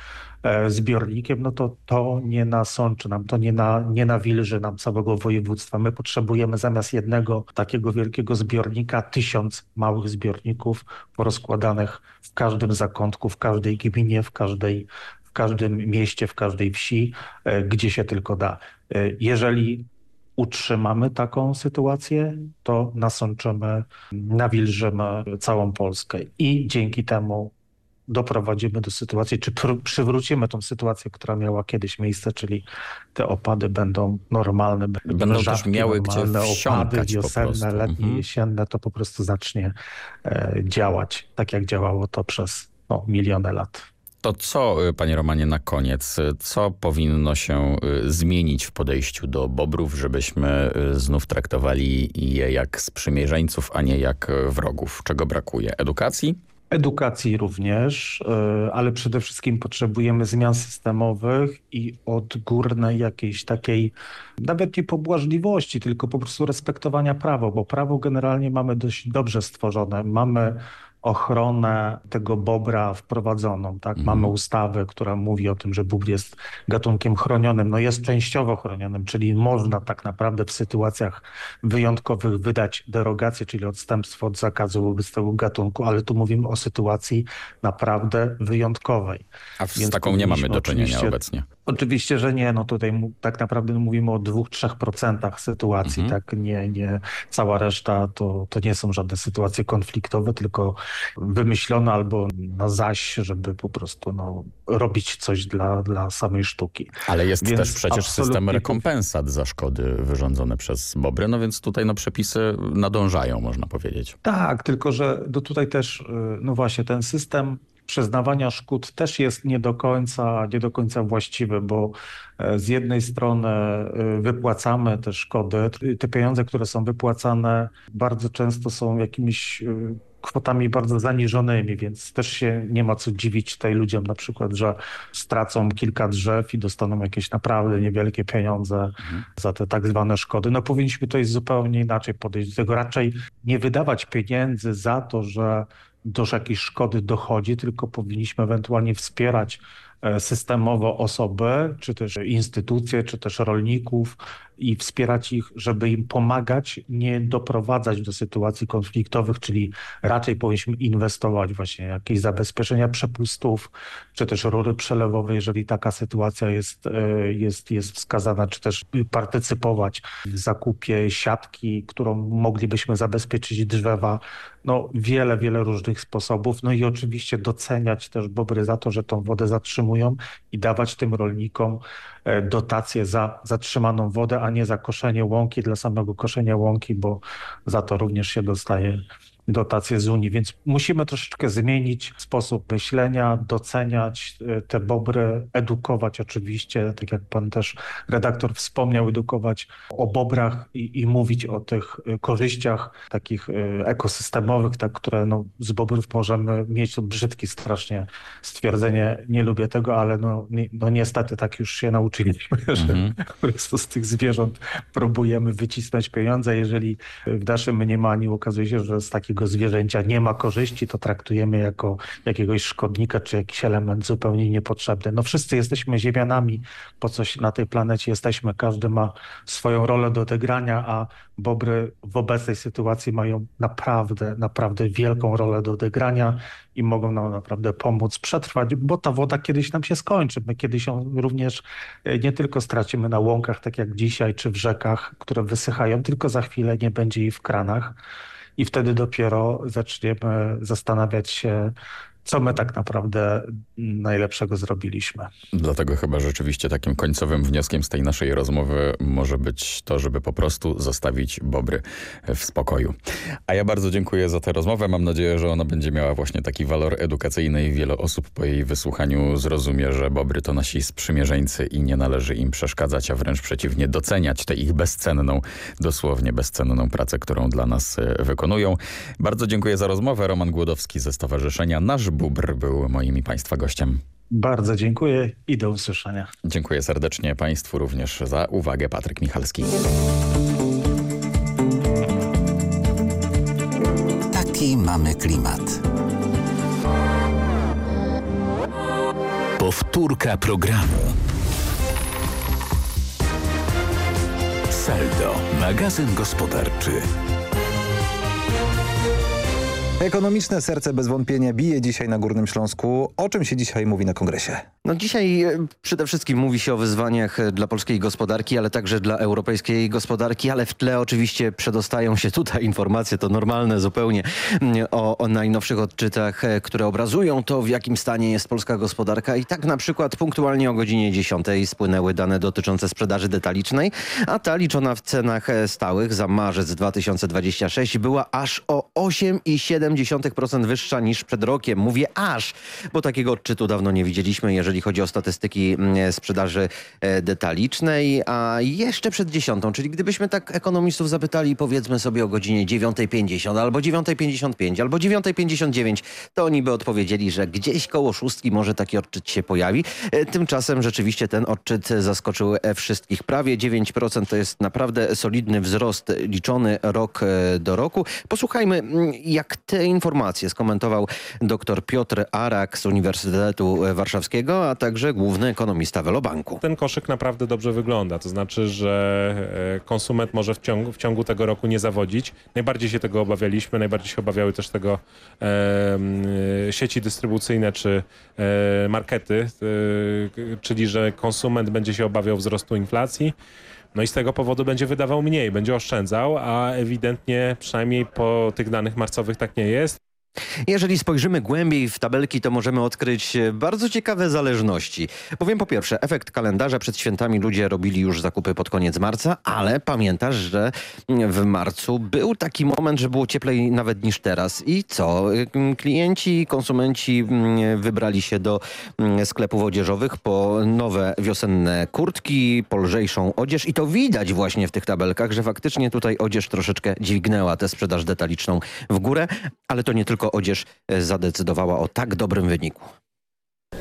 e, zbiornikiem, no to to nie nasączy nam, to nie, na, nie nawilży nam całego województwa. My potrzebujemy zamiast jednego takiego wielkiego zbiornika tysiąc małych zbiorników porozkładanych w każdym zakątku, w każdej gminie, w każdej w każdym mieście, w każdej wsi, e, gdzie się tylko da. E, jeżeli utrzymamy taką sytuację, to nasączymy, nawilżymy całą Polskę i dzięki temu doprowadzimy do sytuacji, czy przywrócimy tą sytuację, która miała kiedyś miejsce, czyli te opady będą normalne, będą rzadkie, też miały normalne gdzie opady wiosenne, letnie, mhm. jesienne, to po prostu zacznie e, działać tak, jak działało to przez no, miliony lat. To co, y, panie Romanie, na koniec, y, co powinno się y, zmienić w podejściu do bobrów, żebyśmy znów traktowali je jak sprzymierzeńców, a nie jak wrogów? Czego brakuje? Edukacji? Edukacji również, ale przede wszystkim potrzebujemy zmian systemowych i odgórnej jakiejś takiej, nawet nie pobłażliwości, tylko po prostu respektowania prawa, bo prawo generalnie mamy dość dobrze stworzone. Mamy ochronę tego bobra wprowadzoną. Tak? Mhm. Mamy ustawę, która mówi o tym, że bóbr jest gatunkiem chronionym. No jest częściowo chronionym, czyli można tak naprawdę w sytuacjach wyjątkowych wydać derogację, czyli odstępstwo od zakazu wobec tego gatunku, ale tu mówimy o sytuacji naprawdę wyjątkowej. A z Więc taką nie mamy do czynienia obecnie. Oczywiście, że nie. No tutaj tak naprawdę mówimy o dwóch, trzech procentach sytuacji. Mhm. Tak, nie, nie, cała reszta to, to nie są żadne sytuacje konfliktowe, tylko wymyślone albo na zaś, żeby po prostu no, robić coś dla, dla samej sztuki. Ale jest więc też przecież system rekompensat za szkody wyrządzone przez Bobry, no więc tutaj no, przepisy nadążają, można powiedzieć. Tak, tylko że do tutaj też, y, no właśnie, ten system przyznawania szkód też jest nie do końca, nie do końca właściwy, bo e, z jednej strony e, wypłacamy te szkody. Te pieniądze, które są wypłacane bardzo często są jakimiś e, kwotami bardzo zaniżonymi, więc też się nie ma co dziwić tej ludziom na przykład, że stracą kilka drzew i dostaną jakieś naprawdę niewielkie pieniądze mhm. za te tak zwane szkody. No powinniśmy to zupełnie inaczej podejść do tego. Raczej nie wydawać pieniędzy za to, że do jakiejś szkody dochodzi, tylko powinniśmy ewentualnie wspierać e, systemowo osoby, czy też instytucje, czy też rolników, i wspierać ich, żeby im pomagać, nie doprowadzać do sytuacji konfliktowych, czyli raczej powinniśmy inwestować właśnie jakieś zabezpieczenia przepustów, czy też rury przelewowe, jeżeli taka sytuacja jest, e, jest, jest wskazana, czy też partycypować w zakupie siatki, którą moglibyśmy zabezpieczyć drzewa. No wiele, wiele różnych sposobów. No i oczywiście doceniać też bobry za to, że tą wodę zatrzymują i dawać tym rolnikom E, dotacje za zatrzymaną wodę, a nie za koszenie łąki dla samego koszenia łąki, bo za to również się dostaje dotacje z Unii, więc musimy troszeczkę zmienić sposób myślenia, doceniać e, te bobry, edukować oczywiście, tak jak pan też redaktor wspomniał, edukować o bobrach i, i mówić o tych e, korzyściach takich e, ekosystemowych, tak, które no, z bobrów możemy mieć. To brzydkie strasznie stwierdzenie, nie lubię tego, ale no, no niestety tak już się nauczyliśmy, że mm -hmm. po prostu z tych zwierząt próbujemy wycisnąć pieniądze. Jeżeli w naszym mniemaniu okazuje się, że z takich takiego zwierzęcia nie ma korzyści, to traktujemy jako jakiegoś szkodnika czy jakiś element zupełnie niepotrzebny. No wszyscy jesteśmy ziemianami, po coś na tej planecie jesteśmy, każdy ma swoją rolę do odegrania, a bobry w obecnej sytuacji mają naprawdę, naprawdę wielką rolę do odegrania i mogą nam naprawdę pomóc przetrwać, bo ta woda kiedyś nam się skończy. My kiedyś ją również e, nie tylko stracimy na łąkach, tak jak dzisiaj, czy w rzekach, które wysychają, tylko za chwilę nie będzie jej w kranach i wtedy dopiero zaczniemy zastanawiać się, co my tak naprawdę najlepszego zrobiliśmy. Dlatego chyba rzeczywiście takim końcowym wnioskiem z tej naszej rozmowy może być to, żeby po prostu zostawić Bobry w spokoju. A ja bardzo dziękuję za tę rozmowę. Mam nadzieję, że ona będzie miała właśnie taki walor edukacyjny i wiele osób po jej wysłuchaniu zrozumie, że Bobry to nasi sprzymierzeńcy i nie należy im przeszkadzać, a wręcz przeciwnie doceniać tę ich bezcenną, dosłownie bezcenną pracę, którą dla nas e, wykonują. Bardzo dziękuję za rozmowę. Roman Głodowski ze Stowarzyszenia Nasz Bóbr był moim i Państwa gościem. Bardzo dziękuję i do usłyszenia. Dziękuję serdecznie Państwu również za uwagę. Patryk Michalski. Taki mamy klimat. Powtórka programu. Saldo, magazyn gospodarczy. Ekonomiczne serce bez wątpienia bije dzisiaj na Górnym Śląsku. O czym się dzisiaj mówi na kongresie? No dzisiaj e, przede wszystkim mówi się o wyzwaniach e, dla polskiej gospodarki, ale także dla europejskiej gospodarki, ale w tle oczywiście przedostają się tutaj informacje, to normalne zupełnie, o, o najnowszych odczytach, e, które obrazują to, w jakim stanie jest polska gospodarka. I tak na przykład punktualnie o godzinie 10 spłynęły dane dotyczące sprzedaży detalicznej, a ta liczona w cenach stałych za marzec 2026 była aż o 8,7 0,7% wyższa niż przed rokiem. Mówię aż, bo takiego odczytu dawno nie widzieliśmy, jeżeli chodzi o statystyki mm, sprzedaży e, detalicznej, a jeszcze przed dziesiątą, czyli gdybyśmy tak ekonomistów zapytali powiedzmy sobie o godzinie 9.50 albo 9.55 albo 9.59, to oni by odpowiedzieli, że gdzieś koło szóstki może taki odczyt się pojawi. E, tymczasem rzeczywiście ten odczyt zaskoczył e, wszystkich. Prawie 9% to jest naprawdę solidny wzrost liczony rok do roku. Posłuchajmy, mm, jak te informacje skomentował dr Piotr Arak z Uniwersytetu Warszawskiego, a także główny ekonomista Velobanku. Ten koszyk naprawdę dobrze wygląda, to znaczy, że e, konsument może w ciągu, w ciągu tego roku nie zawodzić. Najbardziej się tego obawialiśmy, najbardziej się obawiały też tego e, sieci dystrybucyjne czy e, markety, e, czyli że konsument będzie się obawiał wzrostu inflacji. No i z tego powodu będzie wydawał mniej, będzie oszczędzał, a ewidentnie przynajmniej po tych danych marcowych tak nie jest. Jeżeli spojrzymy głębiej w tabelki, to możemy odkryć e, bardzo ciekawe zależności. Powiem po pierwsze, efekt kalendarza przed świętami ludzie robili już zakupy pod koniec marca, ale pamiętasz, że w marcu był taki moment, że było cieplej nawet niż teraz. I co? Klienci, konsumenci wybrali się do sklepów odzieżowych po nowe wiosenne kurtki, po lżejszą odzież i to widać właśnie w tych tabelkach, że faktycznie tutaj odzież troszeczkę dźwignęła tę sprzedaż detaliczną w górę, ale to nie tylko odzież e, zadecydowała o tak dobrym wyniku.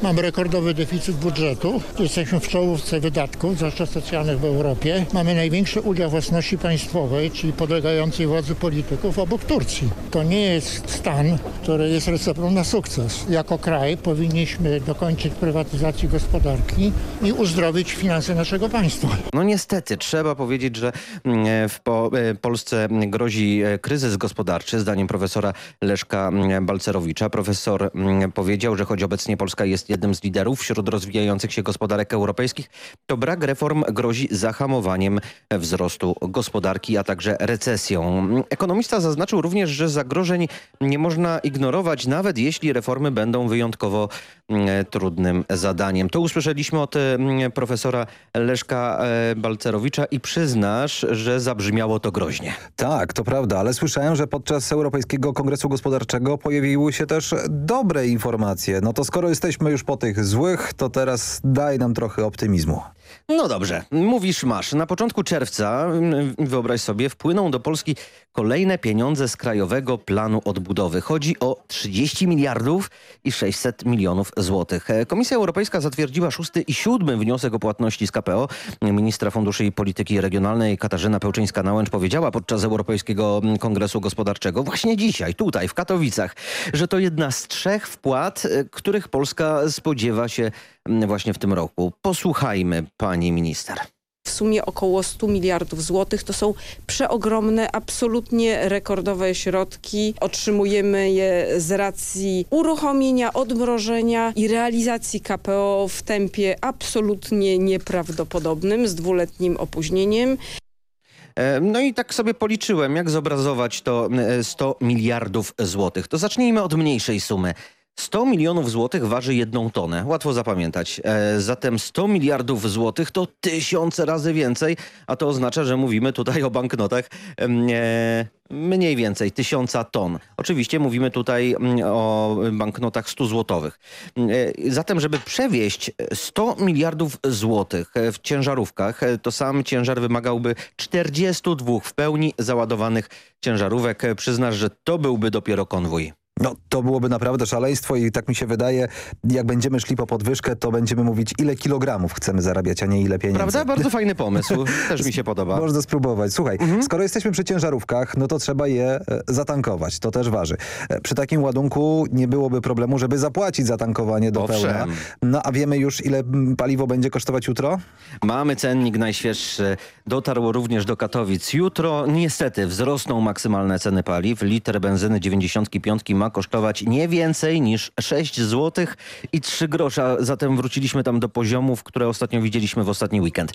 Mamy rekordowy deficyt budżetu. Jesteśmy w czołówce wydatków, zwłaszcza socjalnych w Europie. Mamy największy udział własności państwowej, czyli podlegającej władzy polityków obok Turcji. To nie jest stan, który jest receptą na sukces. Jako kraj powinniśmy dokończyć prywatyzację gospodarki i uzdrowić finanse naszego państwa. No niestety, trzeba powiedzieć, że mm, w po e, Polsce grozi e, kryzys gospodarczy. Zdaniem profesora Leszka mm, Balcerowicza. Profesor mm, powiedział, że choć obecnie Polska jest jest jednym z liderów wśród rozwijających się gospodarek europejskich, to brak reform grozi zahamowaniem wzrostu gospodarki, a także recesją. Ekonomista zaznaczył również, że zagrożeń nie można ignorować, nawet jeśli reformy będą wyjątkowo mm, trudnym zadaniem. To usłyszeliśmy od mm, profesora Leszka e, Balcerowicza i przyznasz, że zabrzmiało to groźnie. Tak, to prawda, ale słyszałem, że podczas Europejskiego Kongresu Gospodarczego pojawiły się też dobre informacje. No to skoro jesteśmy już po tych złych, to teraz daj nam trochę optymizmu. No dobrze, mówisz masz. Na początku czerwca, mm, wyobraź sobie, wpłyną do Polski kolejne pieniądze z Krajowego Planu Odbudowy. Chodzi o 30 miliardów i 600 milionów złotych. E, Komisja Europejska zatwierdziła szósty i siódmy wniosek o płatności z KPO. Ministra Funduszy i Polityki Regionalnej Katarzyna Pełczyńska-Nałęcz powiedziała podczas Europejskiego Kongresu Gospodarczego właśnie dzisiaj, tutaj w Katowicach, że to jedna z trzech wpłat, e, których Polska spodziewa się właśnie w tym roku. Posłuchajmy pani minister w sumie około 100 miliardów złotych. To są przeogromne, absolutnie rekordowe środki. Otrzymujemy je z racji uruchomienia, odmrożenia i realizacji KPO w tempie absolutnie nieprawdopodobnym, z dwuletnim opóźnieniem. E, no i tak sobie policzyłem, jak zobrazować to 100 miliardów złotych. To zacznijmy od mniejszej sumy. 100 milionów złotych waży jedną tonę. Łatwo zapamiętać. E, zatem 100 miliardów złotych to tysiące razy więcej, a to oznacza, że mówimy tutaj o banknotach e, mniej więcej tysiąca ton. Oczywiście mówimy tutaj mm, o banknotach 100 złotowych. E, zatem, żeby przewieźć 100 miliardów złotych w ciężarówkach, e, to sam ciężar wymagałby 42 w pełni załadowanych ciężarówek. Przyznasz, że to byłby dopiero konwój. No to byłoby naprawdę szaleństwo i tak mi się wydaje, jak będziemy szli po podwyżkę, to będziemy mówić ile kilogramów chcemy zarabiać, a nie ile pieniędzy. Prawda? Bardzo fajny pomysł. Też mi się podoba. Można spróbować. Słuchaj, mhm. skoro jesteśmy przy ciężarówkach, no to trzeba je e, zatankować. To też waży. E, przy takim ładunku nie byłoby problemu, żeby zapłacić za tankowanie do Owszem. pełna. No a wiemy już, ile paliwo będzie kosztować jutro? Mamy cennik najświeższy. Dotarł również do Katowic. Jutro niestety wzrosną maksymalne ceny paliw. Liter benzyny 95 ma ma kosztować nie więcej niż 6 zł i 3 grosze. Zatem wróciliśmy tam do poziomów, które ostatnio widzieliśmy w ostatni weekend.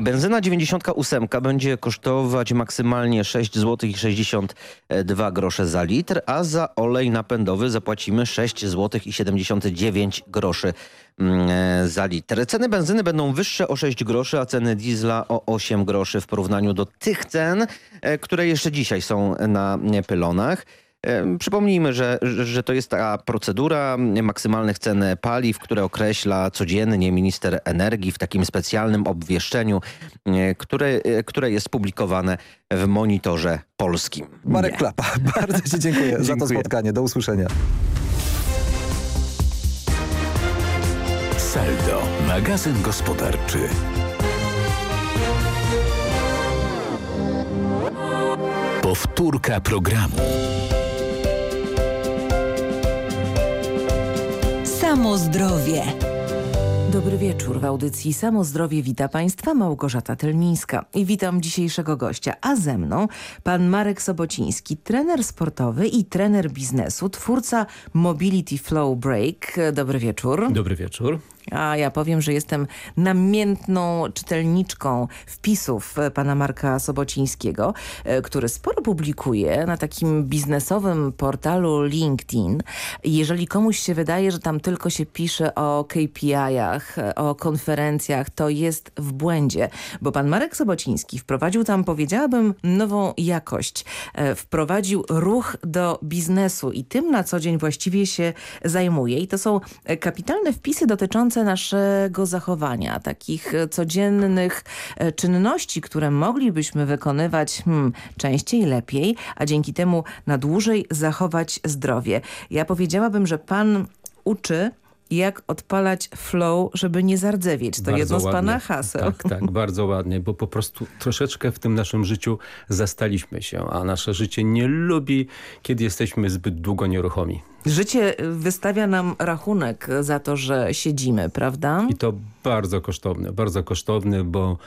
Benzyna 98 będzie kosztować maksymalnie 6 zł i 62 grosze za litr, a za olej napędowy zapłacimy 6 zł i 79 groszy mm, za litr. Ceny benzyny będą wyższe o 6 groszy, a ceny diesla o 8 groszy w porównaniu do tych cen, e, które jeszcze dzisiaj są na pylonach. Przypomnijmy, że, że to jest ta procedura maksymalnych cen paliw, które określa codziennie minister energii w takim specjalnym obwieszczeniu, e, które, e, które jest publikowane w monitorze polskim. Marek Nie. Klapa, bardzo Ci dziękuję, dziękuję za to spotkanie. Do usłyszenia. Saldo, magazyn gospodarczy. Powtórka programu. Samo zdrowie. Dobry wieczór. W audycji Samo Zdrowie wita Państwa Małgorzata Telmińska. I witam dzisiejszego gościa, a ze mną pan Marek Sobociński, trener sportowy i trener biznesu, twórca Mobility Flow Break. Dobry wieczór. Dobry wieczór. A ja powiem, że jestem namiętną czytelniczką wpisów e, pana Marka Sobocińskiego, e, który sporo publikuje na takim biznesowym portalu LinkedIn. Jeżeli komuś się wydaje, że tam tylko się pisze o KPI-ach, e, o konferencjach, to jest w błędzie, bo pan Marek Sobociński wprowadził tam, powiedziałabym, nową jakość. Wprowadził ruch do biznesu i tym na co dzień właściwie się zajmuje. I to są kapitalne wpisy dotyczące dotyczące naszego zachowania, takich e, codziennych e, czynności, które moglibyśmy wykonywać hmm, częściej, lepiej, a dzięki temu na dłużej zachować zdrowie. Ja powiedziałabym, że pan uczy jak odpalać flow, żeby nie zardzewieć. To bardzo jedno z pana haseł. Tak, tak, bardzo ładnie, bo po prostu troszeczkę w tym naszym życiu zastaliśmy się, a nasze życie nie lubi, kiedy jesteśmy zbyt długo nieruchomi. Życie wystawia nam rachunek za to, że siedzimy, prawda? I to bardzo kosztowne, bardzo kosztowne, bo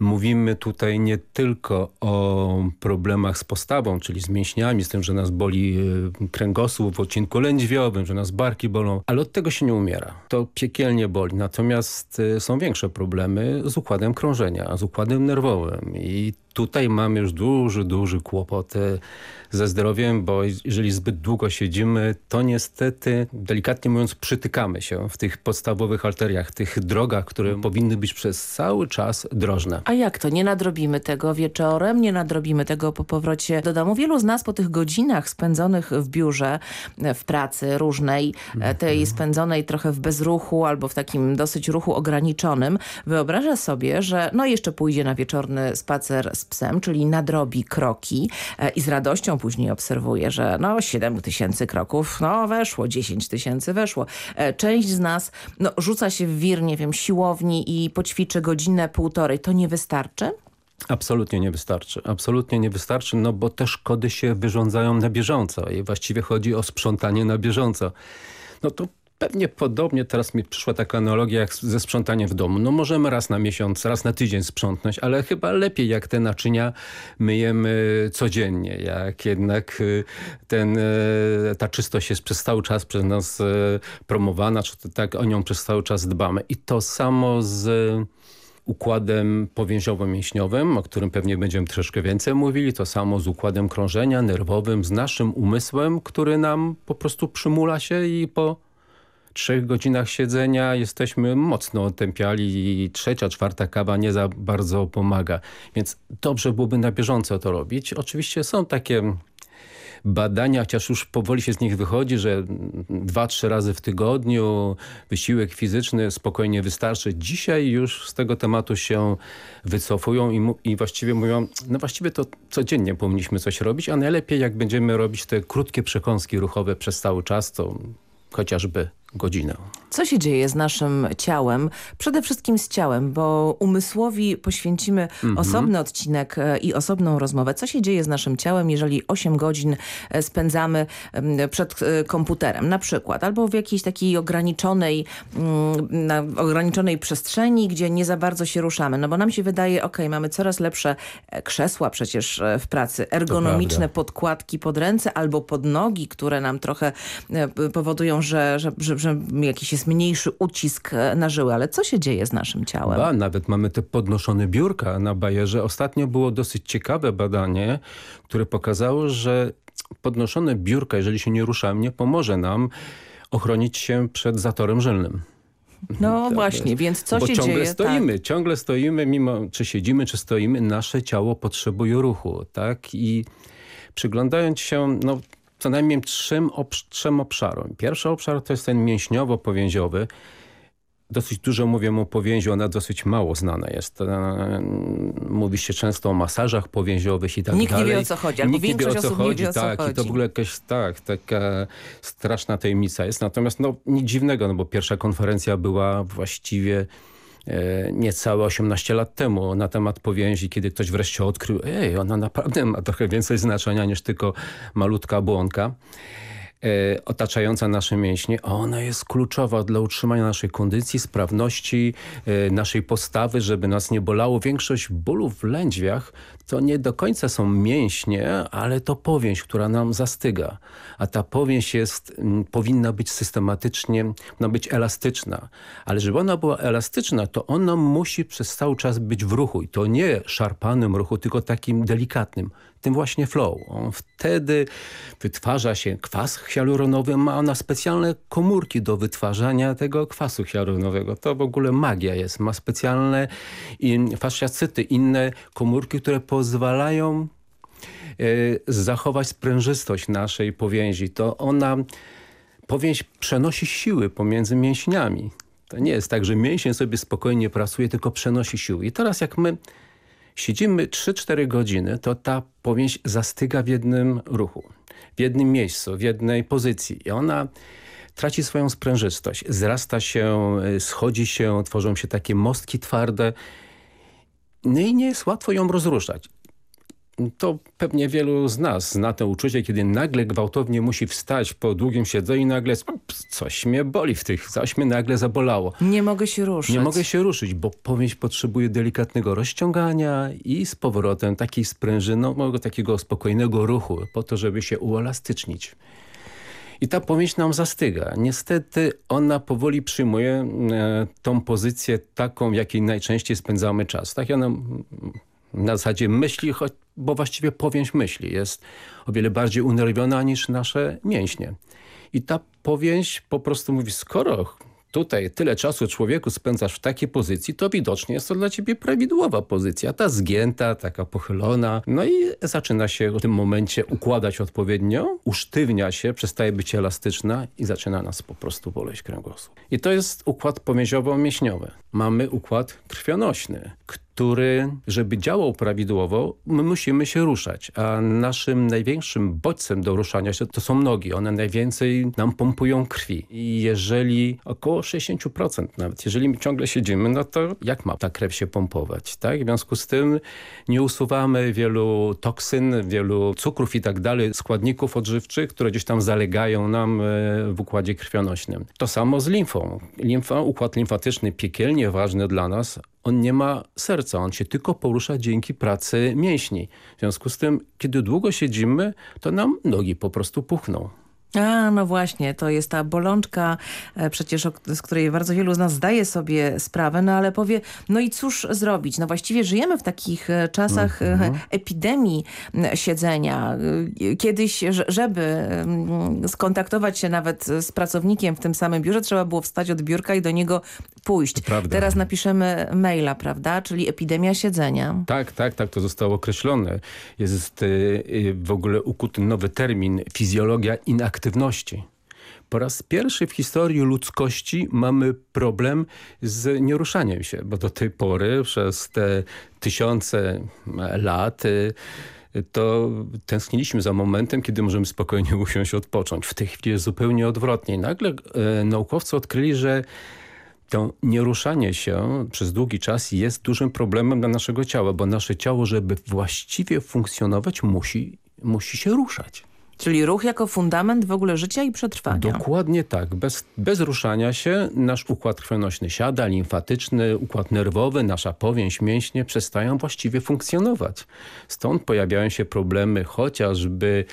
Mówimy tutaj nie tylko o problemach z postawą, czyli z mięśniami, z tym, że nas boli e, kręgosłup w odcinku lędźwiowym, że nas barki bolą, ale od tego się nie umiera. To piekielnie boli. Natomiast e, są większe problemy z układem krążenia, z układem nerwowym i tutaj mamy już duży, duży kłopot ze zdrowiem, bo jeżeli zbyt długo siedzimy, to niestety, delikatnie mówiąc, przytykamy się w tych podstawowych arteriach, tych drogach, które powinny być przez cały czas drożne. A jak to? Nie nadrobimy tego wieczorem, nie nadrobimy tego po powrocie do domu. Wielu z nas po tych godzinach spędzonych w biurze, w pracy różnej, tej mhm. spędzonej trochę w bezruchu albo w takim dosyć ruchu ograniczonym, wyobraża sobie, że no jeszcze pójdzie na wieczorny spacer z psem, czyli nadrobi kroki e, i z radością później obserwuje, że no 7 tysięcy kroków, no weszło, 10 tysięcy weszło. E, część z nas no, rzuca się w wir, nie wiem, siłowni i poćwiczy godzinę, półtorej. To nie wystarczy? Absolutnie nie wystarczy. Absolutnie nie wystarczy, no bo te szkody się wyrządzają na bieżąco i właściwie chodzi o sprzątanie na bieżąco. No to Pewnie podobnie teraz mi przyszła taka analogia jak ze sprzątaniem w domu. No możemy raz na miesiąc, raz na tydzień sprzątnąć, ale chyba lepiej jak te naczynia myjemy codziennie, jak jednak y, ten, y, ta czystość jest przez cały czas przez nas y, promowana, czy tak o nią przez cały czas dbamy. I to samo z układem powięziowo-mięśniowym, o którym pewnie będziemy troszkę więcej mówili. To samo z układem krążenia nerwowym, z naszym umysłem, który nam po prostu przymula się i po trzech godzinach siedzenia jesteśmy mocno otępiali i trzecia, czwarta kawa nie za bardzo pomaga. Więc dobrze byłoby na bieżąco to robić. Oczywiście są takie badania, chociaż już powoli się z nich wychodzi, że dwa, trzy razy w tygodniu wysiłek fizyczny spokojnie wystarczy. Dzisiaj już z tego tematu się wycofują i, i właściwie mówią, no właściwie to codziennie powinniśmy coś robić, a najlepiej jak będziemy robić te krótkie przekąski ruchowe przez cały czas, to chociażby godzinę. Co się dzieje z naszym ciałem? Przede wszystkim z ciałem, bo umysłowi poświęcimy mhm. osobny odcinek e, i osobną rozmowę. Co się dzieje z naszym ciałem, jeżeli 8 godzin e, spędzamy przed e, komputerem na przykład, albo w jakiejś takiej ograniczonej, mm, na ograniczonej przestrzeni, gdzie nie za bardzo się ruszamy. No bo nam się wydaje, ok, mamy coraz lepsze krzesła przecież w pracy, ergonomiczne podkładki pod ręce albo pod nogi, które nam trochę powodują, że, że, że że jakiś jest mniejszy ucisk e, na żyły, ale co się dzieje z naszym ciałem? Ba, nawet mamy te podnoszone biurka na bajerze. Ostatnio było dosyć ciekawe badanie, które pokazało, że podnoszone biurka, jeżeli się nie ruszamy, nie pomoże nam ochronić się przed zatorem żylnym. No tak właśnie, jest. więc co Bo się ciągle dzieje? stoimy, tak. ciągle stoimy, mimo czy siedzimy, czy stoimy, nasze ciało potrzebuje ruchu, tak? I przyglądając się, no co najmniej trzem, trzem obszarom. Pierwszy obszar to jest ten mięśniowo-powięziowy. Dosyć dużo mówię o powięziu, ona dosyć mało znana jest. Mówi się często o masażach powięziowych i tak Nikt dalej. Nikt nie wie o co chodzi, albo Nikt nie wie o co chodzi, nie wie o co tak, chodzi. I to w ogóle jakaś, tak, taka straszna tajemnica jest. Natomiast no, nic dziwnego, no bo pierwsza konferencja była właściwie niecałe 18 lat temu na temat powięzi, kiedy ktoś wreszcie odkrył, ej, ona naprawdę ma trochę więcej znaczenia niż tylko malutka błonka. e, otaczająca nasze mięśnie, ona jest kluczowa dla utrzymania naszej kondycji, sprawności, e, naszej postawy, żeby nas nie bolało. Większość bólów w lędźwiach to nie do końca są mięśnie, ale to powięź, która nam zastyga. A ta powięź jest, powinna być systematycznie, powinna być elastyczna. Ale żeby ona była elastyczna, to ona musi przez cały czas być w ruchu. I to nie szarpanym ruchu, tylko takim delikatnym. Tym właśnie flow. On wtedy wytwarza się kwas hialuronowy, ma ona specjalne komórki do wytwarzania tego kwasu hialuronowego. To w ogóle magia jest. Ma specjalne fasciacyty, inne komórki, które po pozwalają e, zachować sprężystość naszej powięzi. To ona, powięź przenosi siły pomiędzy mięśniami. To nie jest tak, że mięsień sobie spokojnie pracuje, tylko przenosi siły. I teraz jak my siedzimy 3-4 godziny, to ta powięź zastyga w jednym ruchu, w jednym miejscu, w jednej pozycji. I ona traci swoją sprężystość, zrasta się, e, schodzi się, tworzą się takie mostki twarde no i nie jest łatwo ją rozruszać. To pewnie wielu z nas zna to uczucie, kiedy nagle gwałtownie musi wstać po długim siedzeniu i nagle ups, coś mnie boli w tych, coś mnie nagle zabolało. Nie mogę się ruszyć. Nie mogę się ruszyć, bo powieść potrzebuje delikatnego rozciągania i z powrotem takiej sprężyny, takiego spokojnego ruchu, po to, żeby się uelastycznić. I ta powieść nam zastyga. Niestety ona powoli przyjmuje e, tą pozycję taką, jakiej najczęściej spędzamy czas. Tak ona na zasadzie myśli, choć, bo właściwie powieść myśli jest o wiele bardziej unerwiona niż nasze mięśnie. I ta powieść po prostu mówi, skoro tutaj tyle czasu człowieku spędzasz w takiej pozycji, to widocznie jest to dla ciebie prawidłowa pozycja. Ta zgięta, taka pochylona. No i zaczyna się w tym momencie układać odpowiednio, usztywnia się, przestaje być elastyczna i zaczyna nas po prostu boleć kręgosłup. I to jest układ pomięziowo-mięśniowy. Mamy układ krwionośny, żeby działał prawidłowo, my musimy się ruszać, a naszym największym bodźcem do ruszania się to są nogi. One najwięcej nam pompują krwi. I jeżeli około 60% nawet, jeżeli my ciągle siedzimy, no to jak ma ta krew się pompować, tak? W związku z tym nie usuwamy wielu toksyn, wielu cukrów i tak dalej, składników odżywczych, które gdzieś tam zalegają nam e, w układzie krwionośnym. To samo z limfą. Limfa, układ limfatyczny piekielnie ważny dla nas, on nie ma serca, on się tylko porusza dzięki pracy mięśni. W związku z tym, kiedy długo siedzimy, to nam nogi po prostu puchną. A, no właśnie, to jest ta bolączka e, przecież, z której bardzo wielu z nas zdaje sobie sprawę, no ale powie, no i cóż zrobić? No właściwie żyjemy w takich e, czasach mm -hmm. epidemii siedzenia. Kiedyś, żeby skontaktować się nawet z pracownikiem w tym samym biurze, trzeba było wstać od biurka i do niego pójść. Teraz napiszemy maila, prawda? Czyli epidemia siedzenia. Tak, tak, tak, to zostało określone. Jest w ogóle ukuty nowy termin, fizjologia inaktywna aktywności. Po raz pierwszy w historii ludzkości mamy problem z nieruszaniem się, bo do tej pory przez te tysiące lat y, to tęskniliśmy za momentem, kiedy możemy spokojnie usiąść odpocząć. W tej chwili jest zupełnie odwrotnie. Nagle e, naukowcy odkryli, że to nieruszanie się przez długi czas jest dużym problemem dla naszego ciała, bo nasze ciało, żeby właściwie funkcjonować, musi, musi się ruszać. Czyli ruch jako fundament w ogóle życia i przetrwania. Dokładnie tak. Bez, bez ruszania się nasz układ krwionośny siada, limfatyczny, układ nerwowy, nasza powięź, mięśnie przestają właściwie funkcjonować. Stąd pojawiają się problemy chociażby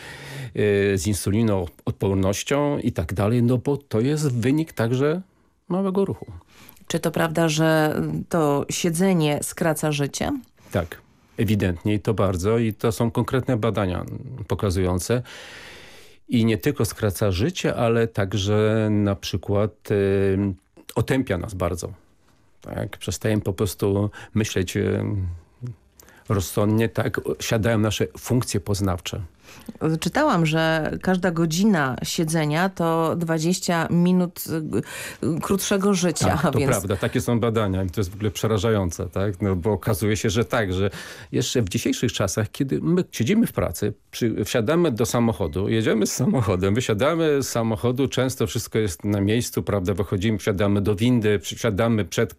yy, z insulinoodpornością i tak dalej, no bo to jest wynik także małego ruchu. Czy to prawda, że to siedzenie skraca życie? Tak. Ewidentnie i to bardzo i to są konkretne badania pokazujące. I nie tylko skraca życie, ale także na przykład y, otępia nas bardzo. Tak? Przestajemy po prostu myśleć y, rozsądnie, tak? Siadają nasze funkcje poznawcze. Czytałam, że każda godzina siedzenia to 20 minut y, krótszego życia. Tak, to więc... prawda, takie są badania i to jest w ogóle przerażające, tak? No, bo okazuje się, że tak, że jeszcze w dzisiejszych czasach, kiedy my siedzimy w pracy, przy, wsiadamy do samochodu, jedziemy z samochodem, wysiadamy z samochodu, często wszystko jest na miejscu, prawda? Wychodzimy, wsiadamy do windy, wsiadamy przed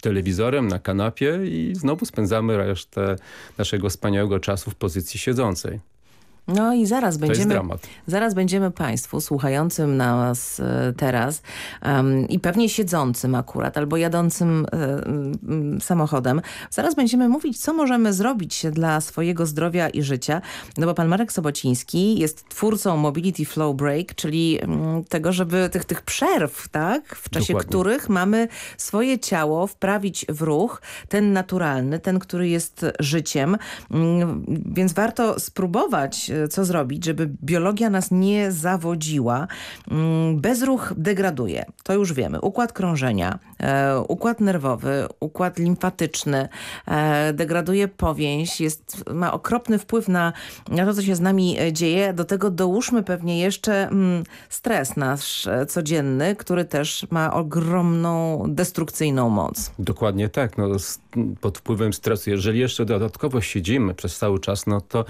telewizorem na kanapie i znowu spędzamy resztę naszego wspaniałego czasu w pozycji siedzącej. No i zaraz będziemy, zaraz będziemy Państwu słuchającym nas e, teraz um, i pewnie siedzącym akurat albo jadącym um, samochodem, zaraz będziemy mówić, co możemy zrobić dla swojego zdrowia i życia. No bo pan Marek Sobociński jest twórcą Mobility Flow Break, czyli um, tego, żeby tych, tych przerw, tak, w czasie Dokładnie. których mamy swoje ciało wprawić w ruch, ten naturalny, ten, który jest życiem. Więc warto spróbować co zrobić, żeby biologia nas nie zawodziła. Mm, bezruch degraduje, to już wiemy. Układ krążenia, e, układ nerwowy, układ limfatyczny, e, degraduje powięź, jest, ma okropny wpływ na, na to, co się z nami e, dzieje. Do tego dołóżmy pewnie jeszcze mm, stres nasz codzienny, który też ma ogromną destrukcyjną moc. Dokładnie tak. No, pod wpływem stresu, jeżeli jeszcze dodatkowo siedzimy przez cały czas, no to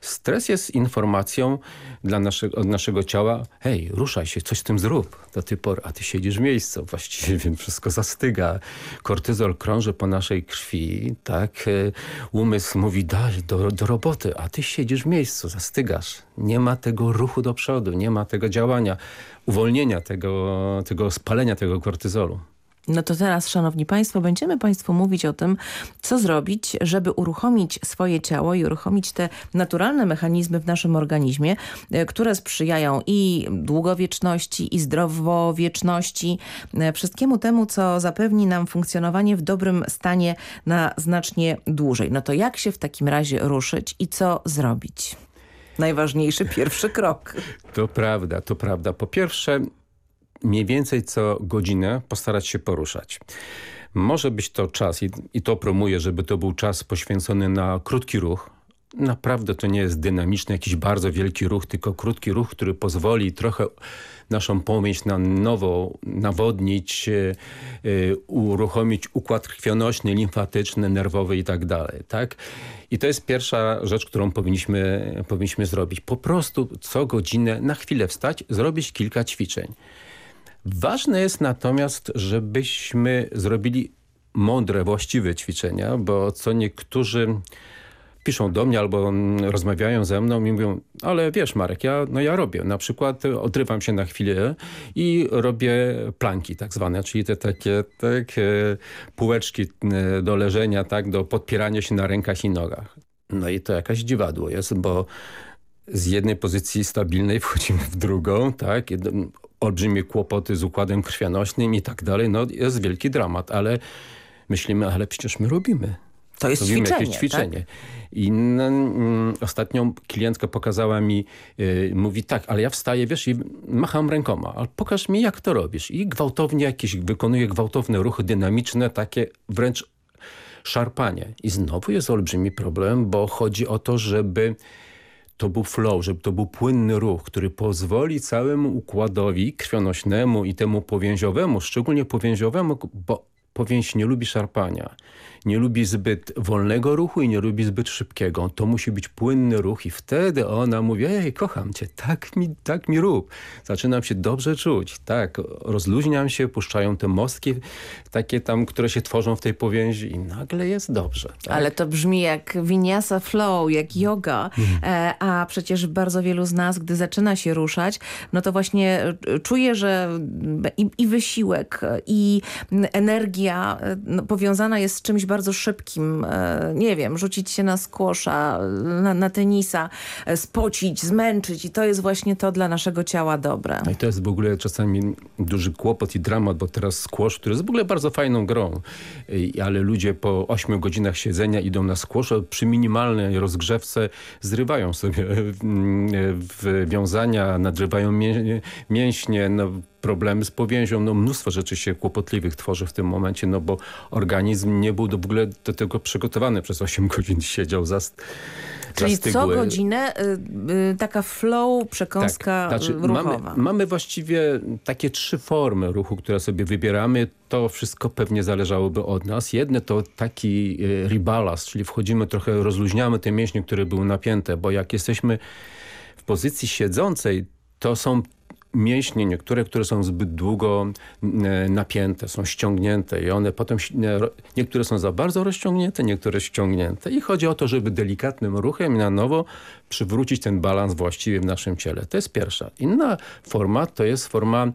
stres jest informacją dla naszego, od naszego ciała, hej, ruszaj się, coś z tym zrób. Do tej pory, a ty siedzisz w miejscu, właściwie wiem, wszystko zastyga. Kortyzol krąży po naszej krwi, tak? E, umysł mówi, daj, do, do roboty, a ty siedzisz w miejscu, zastygasz. Nie ma tego ruchu do przodu, nie ma tego działania, uwolnienia tego, tego spalenia tego kortyzolu. No to teraz, szanowni państwo, będziemy państwu mówić o tym, co zrobić, żeby uruchomić swoje ciało i uruchomić te naturalne mechanizmy w naszym organizmie, e, które sprzyjają i długowieczności, i zdrowowieczności, e, wszystkiemu temu, co zapewni nam funkcjonowanie w dobrym stanie na znacznie dłużej. No to jak się w takim razie ruszyć i co zrobić? Najważniejszy pierwszy krok. To prawda, to prawda. Po pierwsze mniej więcej co godzinę postarać się poruszać. Może być to czas i, i to promuję, żeby to był czas poświęcony na krótki ruch, Naprawdę to nie jest dynamiczny, jakiś bardzo wielki ruch, tylko krótki ruch, który pozwoli trochę naszą pamięć na nowo nawodnić, yy, uruchomić układ krwionośny, limfatyczny, nerwowy i tak dalej. Tak? I to jest pierwsza rzecz, którą powinniśmy, powinniśmy zrobić. Po prostu co godzinę na chwilę wstać, zrobić kilka ćwiczeń. Ważne jest natomiast, żebyśmy zrobili mądre, właściwe ćwiczenia, bo co niektórzy piszą do mnie albo rozmawiają ze mną i mówią, ale wiesz Marek, ja, no ja robię. Na przykład odrywam się na chwilę i robię planki tak zwane, czyli te takie tak, półeczki e, do leżenia, tak, do podpierania się na rękach i nogach. No i to jakaś dziwadło jest, bo z jednej pozycji stabilnej wchodzimy w drugą, tak? Olbrzymie kłopoty z układem krwionośnym i tak dalej. No jest wielki dramat, ale myślimy, ale przecież my robimy. To jest robimy ćwiczenie, jakieś ćwiczenie. Tak? I no, mm, ostatnią klientka pokazała mi, y, mówi tak, ale ja wstaję, wiesz, i macham rękoma, ale pokaż mi, jak to robisz. I gwałtownie jakieś, wykonuje gwałtowne ruchy dynamiczne, takie wręcz szarpanie. I znowu jest olbrzymi problem, bo chodzi o to, żeby to był flow, żeby to był płynny ruch, który pozwoli całemu układowi krwionośnemu i temu powięziowemu, szczególnie powięziowemu, bo powięź nie lubi szarpania nie lubi zbyt wolnego ruchu i nie lubi zbyt szybkiego. To musi być płynny ruch i wtedy ona mówi, ej, kocham cię, tak mi, tak mi rób. Zaczynam się dobrze czuć, tak, rozluźniam się, puszczają te mostki takie tam, które się tworzą w tej powięzi i nagle jest dobrze. Tak? Ale to brzmi jak vinyasa flow, jak yoga, mhm. e, a przecież bardzo wielu z nas, gdy zaczyna się ruszać, no to właśnie e, czuje, że i, i wysiłek, i energia no, powiązana jest z czymś bardzo szybkim, e, nie wiem, rzucić się na skłosza, na, na tenisa, e, spocić, zmęczyć i to jest właśnie to dla naszego ciała dobre. No I to jest w ogóle czasami duży kłopot i dramat, bo teraz skłosz, który jest w ogóle bardzo fajną grą, ale ludzie po 8 godzinach siedzenia idą na skłosz, przy minimalnej rozgrzewce zrywają sobie wiązania, nadrywają mięśnie, no, problemy z powięzią, no mnóstwo rzeczy się kłopotliwych tworzy w tym momencie, no bo organizm nie był do, w ogóle do tego przygotowany przez 8 godzin siedział za Czyli co godzinę y, y, taka flow, przekąska tak, znaczy, ruchowa. Mamy, mamy właściwie takie trzy formy ruchu, które sobie wybieramy. To wszystko pewnie zależałoby od nas. Jedne to taki y, rebalans, czyli wchodzimy trochę, rozluźniamy te mięśnie, które były napięte, bo jak jesteśmy w pozycji siedzącej, to są mięśnie niektóre, które są zbyt długo e, napięte, są ściągnięte i one potem, niektóre są za bardzo rozciągnięte, niektóre ściągnięte i chodzi o to, żeby delikatnym ruchem na nowo przywrócić ten balans właściwie w naszym ciele. To jest pierwsza. Inna forma to jest forma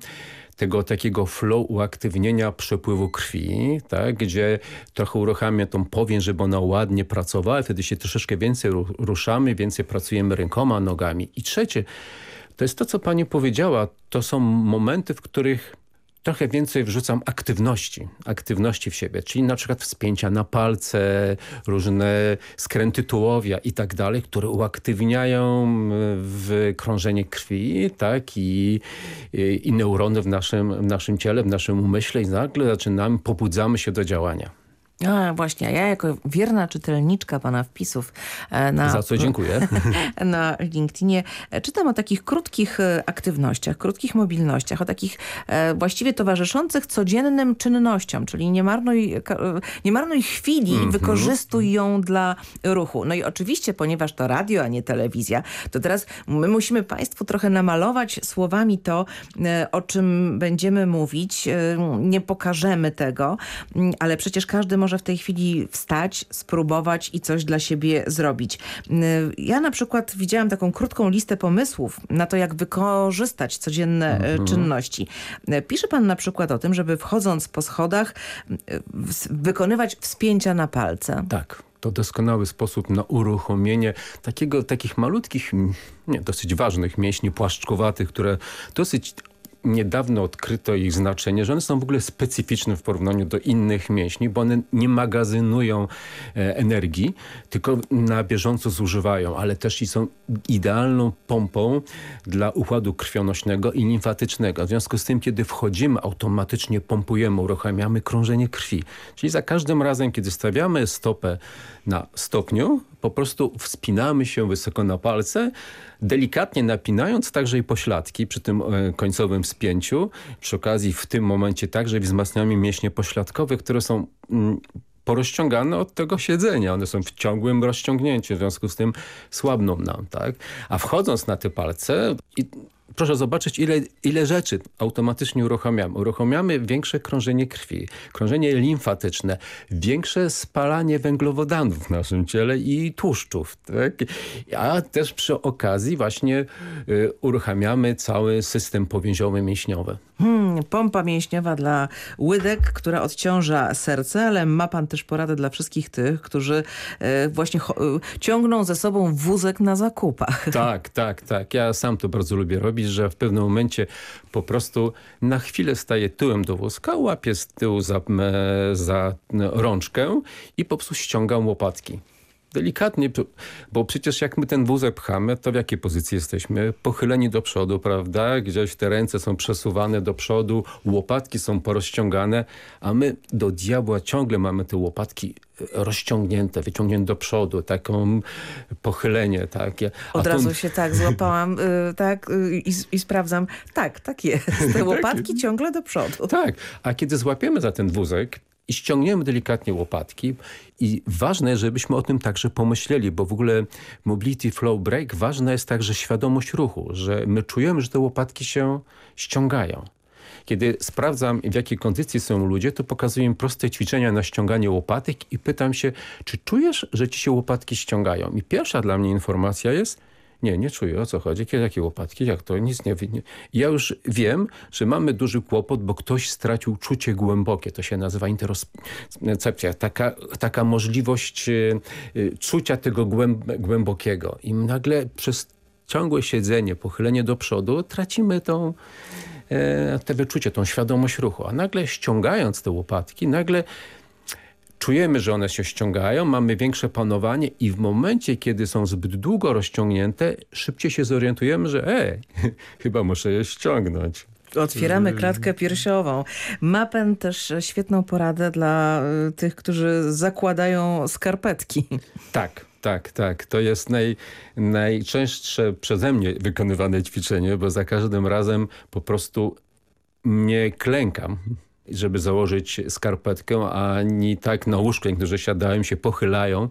tego takiego flow uaktywnienia przepływu krwi, tak, gdzie trochę uruchamia tą powień, żeby ona ładnie pracowała, wtedy się troszeczkę więcej ruszamy, więcej pracujemy rękoma, nogami. I trzecie, to jest to, co pani powiedziała. To są momenty, w których trochę więcej wrzucam aktywności, aktywności w siebie, czyli na przykład wspięcia na palce, różne skręty tułowia i tak dalej, które uaktywniają w krążenie krwi, tak, i, i, i neurony w naszym, w naszym ciele, w naszym umyśle i nagle zaczynamy, pobudzamy się do działania. A, właśnie, ja jako wierna czytelniczka pana wpisów e, na... Za co dziękuję. na LinkedInie e, czytam o takich krótkich e, aktywnościach, krótkich mobilnościach, o takich właściwie towarzyszących codziennym czynnościom, czyli nie marnuj, nie marnuj chwili, mm -hmm. wykorzystuj ją dla ruchu. No i oczywiście, ponieważ to radio, a nie telewizja, to teraz my musimy państwu trochę namalować słowami to, o czym będziemy mówić. Nie pokażemy tego, mm, ale przecież każdy może może w tej chwili wstać, spróbować i coś dla siebie zrobić. Ja na przykład widziałam taką krótką listę pomysłów na to, jak wykorzystać codzienne e, mhm. czynności. Pisze pan na przykład o tym, żeby wchodząc po schodach wykonywać wspięcia na palce. Tak to doskonały sposób na uruchomienie takiego, takich malutkich, nie, dosyć ważnych mięśni płaszczkowatych, które dosyć niedawno odkryto ich znaczenie, że one są w ogóle specyficzne w porównaniu do innych mięśni, bo one nie magazynują e, energii, tylko na bieżąco zużywają, ale też i są idealną pompą dla układu krwionośnego i limfatycznego. W związku z tym, kiedy wchodzimy, automatycznie pompujemy, uruchamiamy krążenie krwi. Czyli za każdym razem, kiedy stawiamy stopę na stopniu, po prostu wspinamy się wysoko na palce, delikatnie napinając także i pośladki przy tym e, końcowym spięciu. Przy okazji w tym momencie także wzmacniamy mięśnie pośladkowe, które są mm, porozciągane od tego siedzenia. One są w ciągłym rozciągnięciu, w związku z tym słabną nam. tak? A wchodząc na te palce proszę zobaczyć, ile, ile rzeczy automatycznie uruchamiamy. Uruchamiamy większe krążenie krwi, krążenie limfatyczne, większe spalanie węglowodanów w naszym ciele i tłuszczów. Tak? A też przy okazji właśnie y, uruchamiamy cały system powięziowy mięśniowy. Hmm, pompa mięśniowa dla łydek, która odciąża serce, ale ma pan też poradę dla wszystkich tych, którzy e, właśnie e, ciągną ze sobą wózek na zakupach. Tak, tak, tak. Ja sam to bardzo lubię robić, że w pewnym momencie po prostu na chwilę staję tyłem do wózka, łapię z tyłu za, za rączkę i po prostu ściągam łopatki delikatnie, bo przecież jak my ten wózek pchamy, to w jakiej pozycji jesteśmy? Pochyleni do przodu, prawda? Gdzieś te ręce są przesuwane do przodu, łopatki są porozciągane, a my do diabła ciągle mamy te łopatki e, rozciągnięte, wyciągnięte do przodu, taką pochylenie takie. Od razu się tak złapałam y, tak y, i, i, sprawdzam. Tak, tak jest. Te tak łopatki ciągle do przodu. Tak, a kiedy złapiemy za ten wózek i ściągniemy delikatnie łopatki i ważne, żebyśmy o tym także pomyśleli, bo w ogóle mobility flow break ważna jest także świadomość ruchu, że my czujemy, że te łopatki się ściągają. Kiedy sprawdzam, w jakiej kondycji są ludzie, to pokazuję im proste ćwiczenia na ściąganie łopatek i pytam się, czy czujesz, że ci się łopatki ściągają? I pierwsza dla mnie informacja jest, nie, nie czuję o co chodzi. Jakie łopatki? Jak to? Nic nie, nie. Ja już wiem, że mamy duży kłopot, bo ktoś stracił czucie głębokie. To się nazywa interocepcja. Taka, taka możliwość y, y, czucia tego głęb głębokiego. I nagle przez ciągłe siedzenie, pochylenie do przodu tracimy tą e, te wyczucie, tą świadomość ruchu. A nagle ściągając te łopatki, nagle czujemy, że one się ściągają, mamy większe panowanie i w momencie, kiedy są zbyt długo rozciągnięte, szybciej się zorientujemy, że ej, chyba muszę je ściągnąć. Otwieramy klatkę piersiową. Ma pan też świetną poradę dla y, tych, którzy zakładają skarpetki. Tak, tak, tak. To jest naj, najczęstsze przeze mnie wykonywane ćwiczenie, bo za każdym razem po prostu nie klękam żeby założyć skarpetkę, ani tak na łóżku, niektórzy siadają, się pochylają,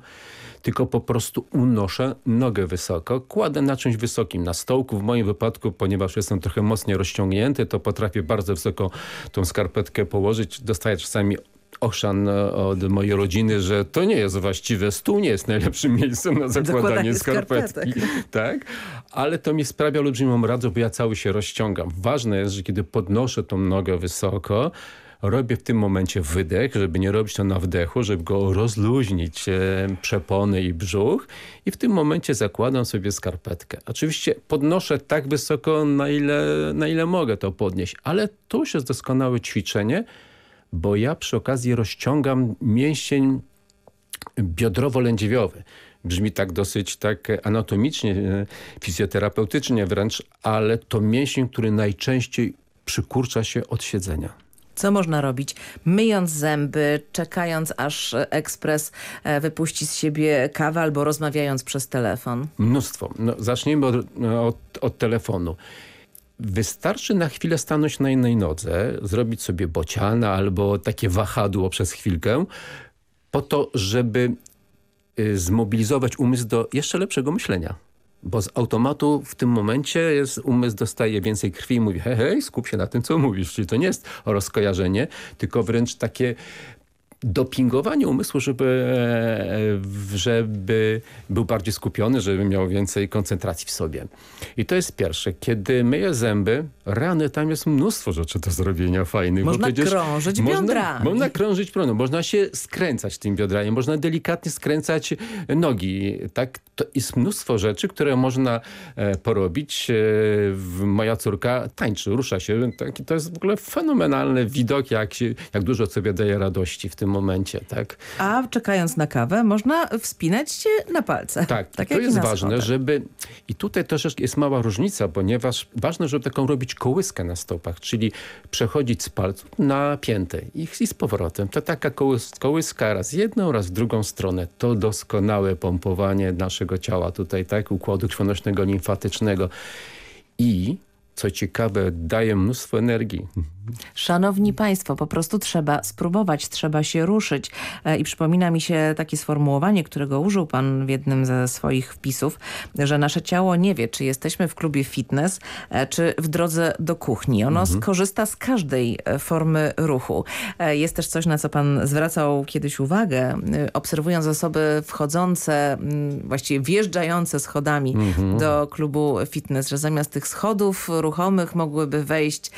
tylko po prostu unoszę nogę wysoko, kładę na czymś wysokim, na stołku. W moim wypadku, ponieważ jestem trochę mocniej rozciągnięty, to potrafię bardzo wysoko tą skarpetkę położyć. Dostaję czasami ochrzan od mojej rodziny, że to nie jest właściwe. Stół nie jest najlepszym miejscem na zakładanie, zakładanie skarpetki. Tak? Ale to mi sprawia olbrzymią radość, bo ja cały się rozciągam. Ważne jest, że kiedy podnoszę tą nogę wysoko, robię w tym momencie wydech, żeby nie robić to na wdechu, żeby go rozluźnić, e, przepony i brzuch i w tym momencie zakładam sobie skarpetkę. Oczywiście podnoszę tak wysoko, na ile, na ile mogę to podnieść, ale to już jest doskonałe ćwiczenie, bo ja przy okazji rozciągam mięsień biodrowo-lędźwiowy. Brzmi tak dosyć tak anatomicznie, e, fizjoterapeutycznie wręcz, ale to mięsień, który najczęściej przykurcza się od siedzenia. Co można robić? Myjąc zęby, czekając aż ekspres e, wypuści z siebie kawę albo rozmawiając przez telefon? Mnóstwo. No, zacznijmy od, od, od telefonu. Wystarczy na chwilę stanąć na jednej nodze, zrobić sobie bociana albo takie wahadło przez chwilkę, po to, żeby y, zmobilizować umysł do jeszcze lepszego myślenia. Bo z automatu w tym momencie jest, umysł dostaje więcej krwi i mówi hej, hej, skup się na tym, co mówisz. Czyli to nie jest rozkojarzenie, tylko wręcz takie dopingowanie umysłu, żeby, żeby był bardziej skupiony, żeby miał więcej koncentracji w sobie. I to jest pierwsze. Kiedy myję zęby, rany, tam jest mnóstwo rzeczy do zrobienia fajnych. Można krążyć można, biodrami. Można krążyć prądem, można się skręcać tym biodrami, można delikatnie skręcać nogi. Tak? To jest mnóstwo rzeczy, które można e, porobić. E, moja córka tańczy, rusza się. To jest w ogóle fenomenalny widok, jak, się, jak dużo sobie daje radości w tym momencie. Tak? A czekając na kawę można wspinać się na palce. Tak, tak to jest ważne, żeby... I tutaj też jest mała różnica, ponieważ ważne, żeby taką robić kołyskę na stopach, czyli przechodzić z palców na piętę i, i z powrotem. To taka kołyska raz jedną, raz w drugą stronę. To doskonałe pompowanie naszego ciała tutaj, tak, układu krwionośnego, limfatycznego. I co ciekawe, daje mnóstwo energii Szanowni Państwo, po prostu trzeba spróbować, trzeba się ruszyć. E, I przypomina mi się takie sformułowanie, którego użył Pan w jednym ze swoich wpisów, że nasze ciało nie wie, czy jesteśmy w klubie fitness, e, czy w drodze do kuchni. Ono mhm. skorzysta z każdej e, formy ruchu. Jest też coś, na co Pan zwracał kiedyś uwagę, obserwując osoby wchodzące, właściwie wjeżdżające schodami mhm. do klubu fitness, że zamiast tych schodów ruchomych mogłyby wejść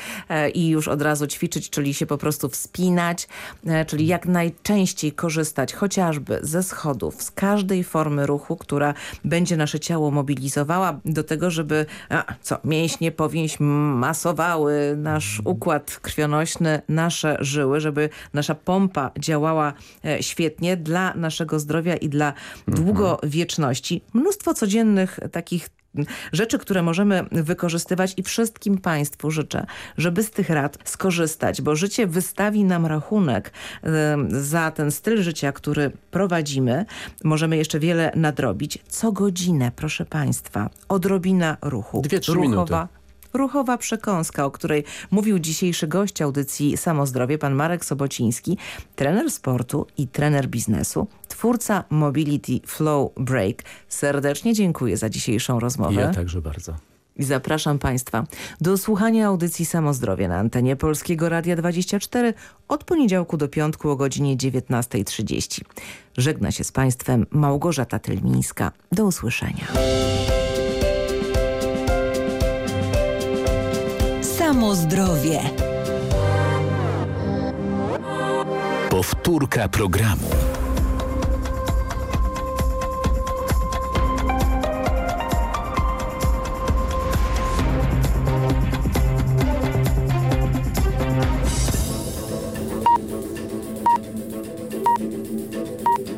i już od razu ćwiczyć, czyli się po prostu wspinać, e, czyli jak najczęściej korzystać chociażby ze schodów, z każdej formy ruchu, która będzie nasze ciało mobilizowała do tego, żeby a, co, mięśnie, powięź masowały nasz układ krwionośny, nasze żyły, żeby nasza pompa działała e, świetnie dla naszego zdrowia i dla mhm. długowieczności. Mnóstwo codziennych takich rzeczy, które możemy wykorzystywać i wszystkim Państwu życzę, żeby z tych rad skorzystać, bo życie wystawi nam rachunek za ten styl życia, który prowadzimy. Możemy jeszcze wiele nadrobić. Co godzinę, proszę Państwa, odrobina ruchu. Dwie, trzy minuty ruchowa przekąska, o której mówił dzisiejszy gość audycji Samozdrowie, pan Marek Sobociński, trener sportu i trener biznesu, twórca Mobility Flow Break. Serdecznie dziękuję za dzisiejszą rozmowę. Ja także bardzo. I zapraszam Państwa do słuchania audycji Samozdrowie na antenie Polskiego Radia 24 od poniedziałku do piątku o godzinie 19.30. Żegna się z Państwem Małgorzata Tylmińska. Do usłyszenia. Samo zdrowie. Powtórka programu.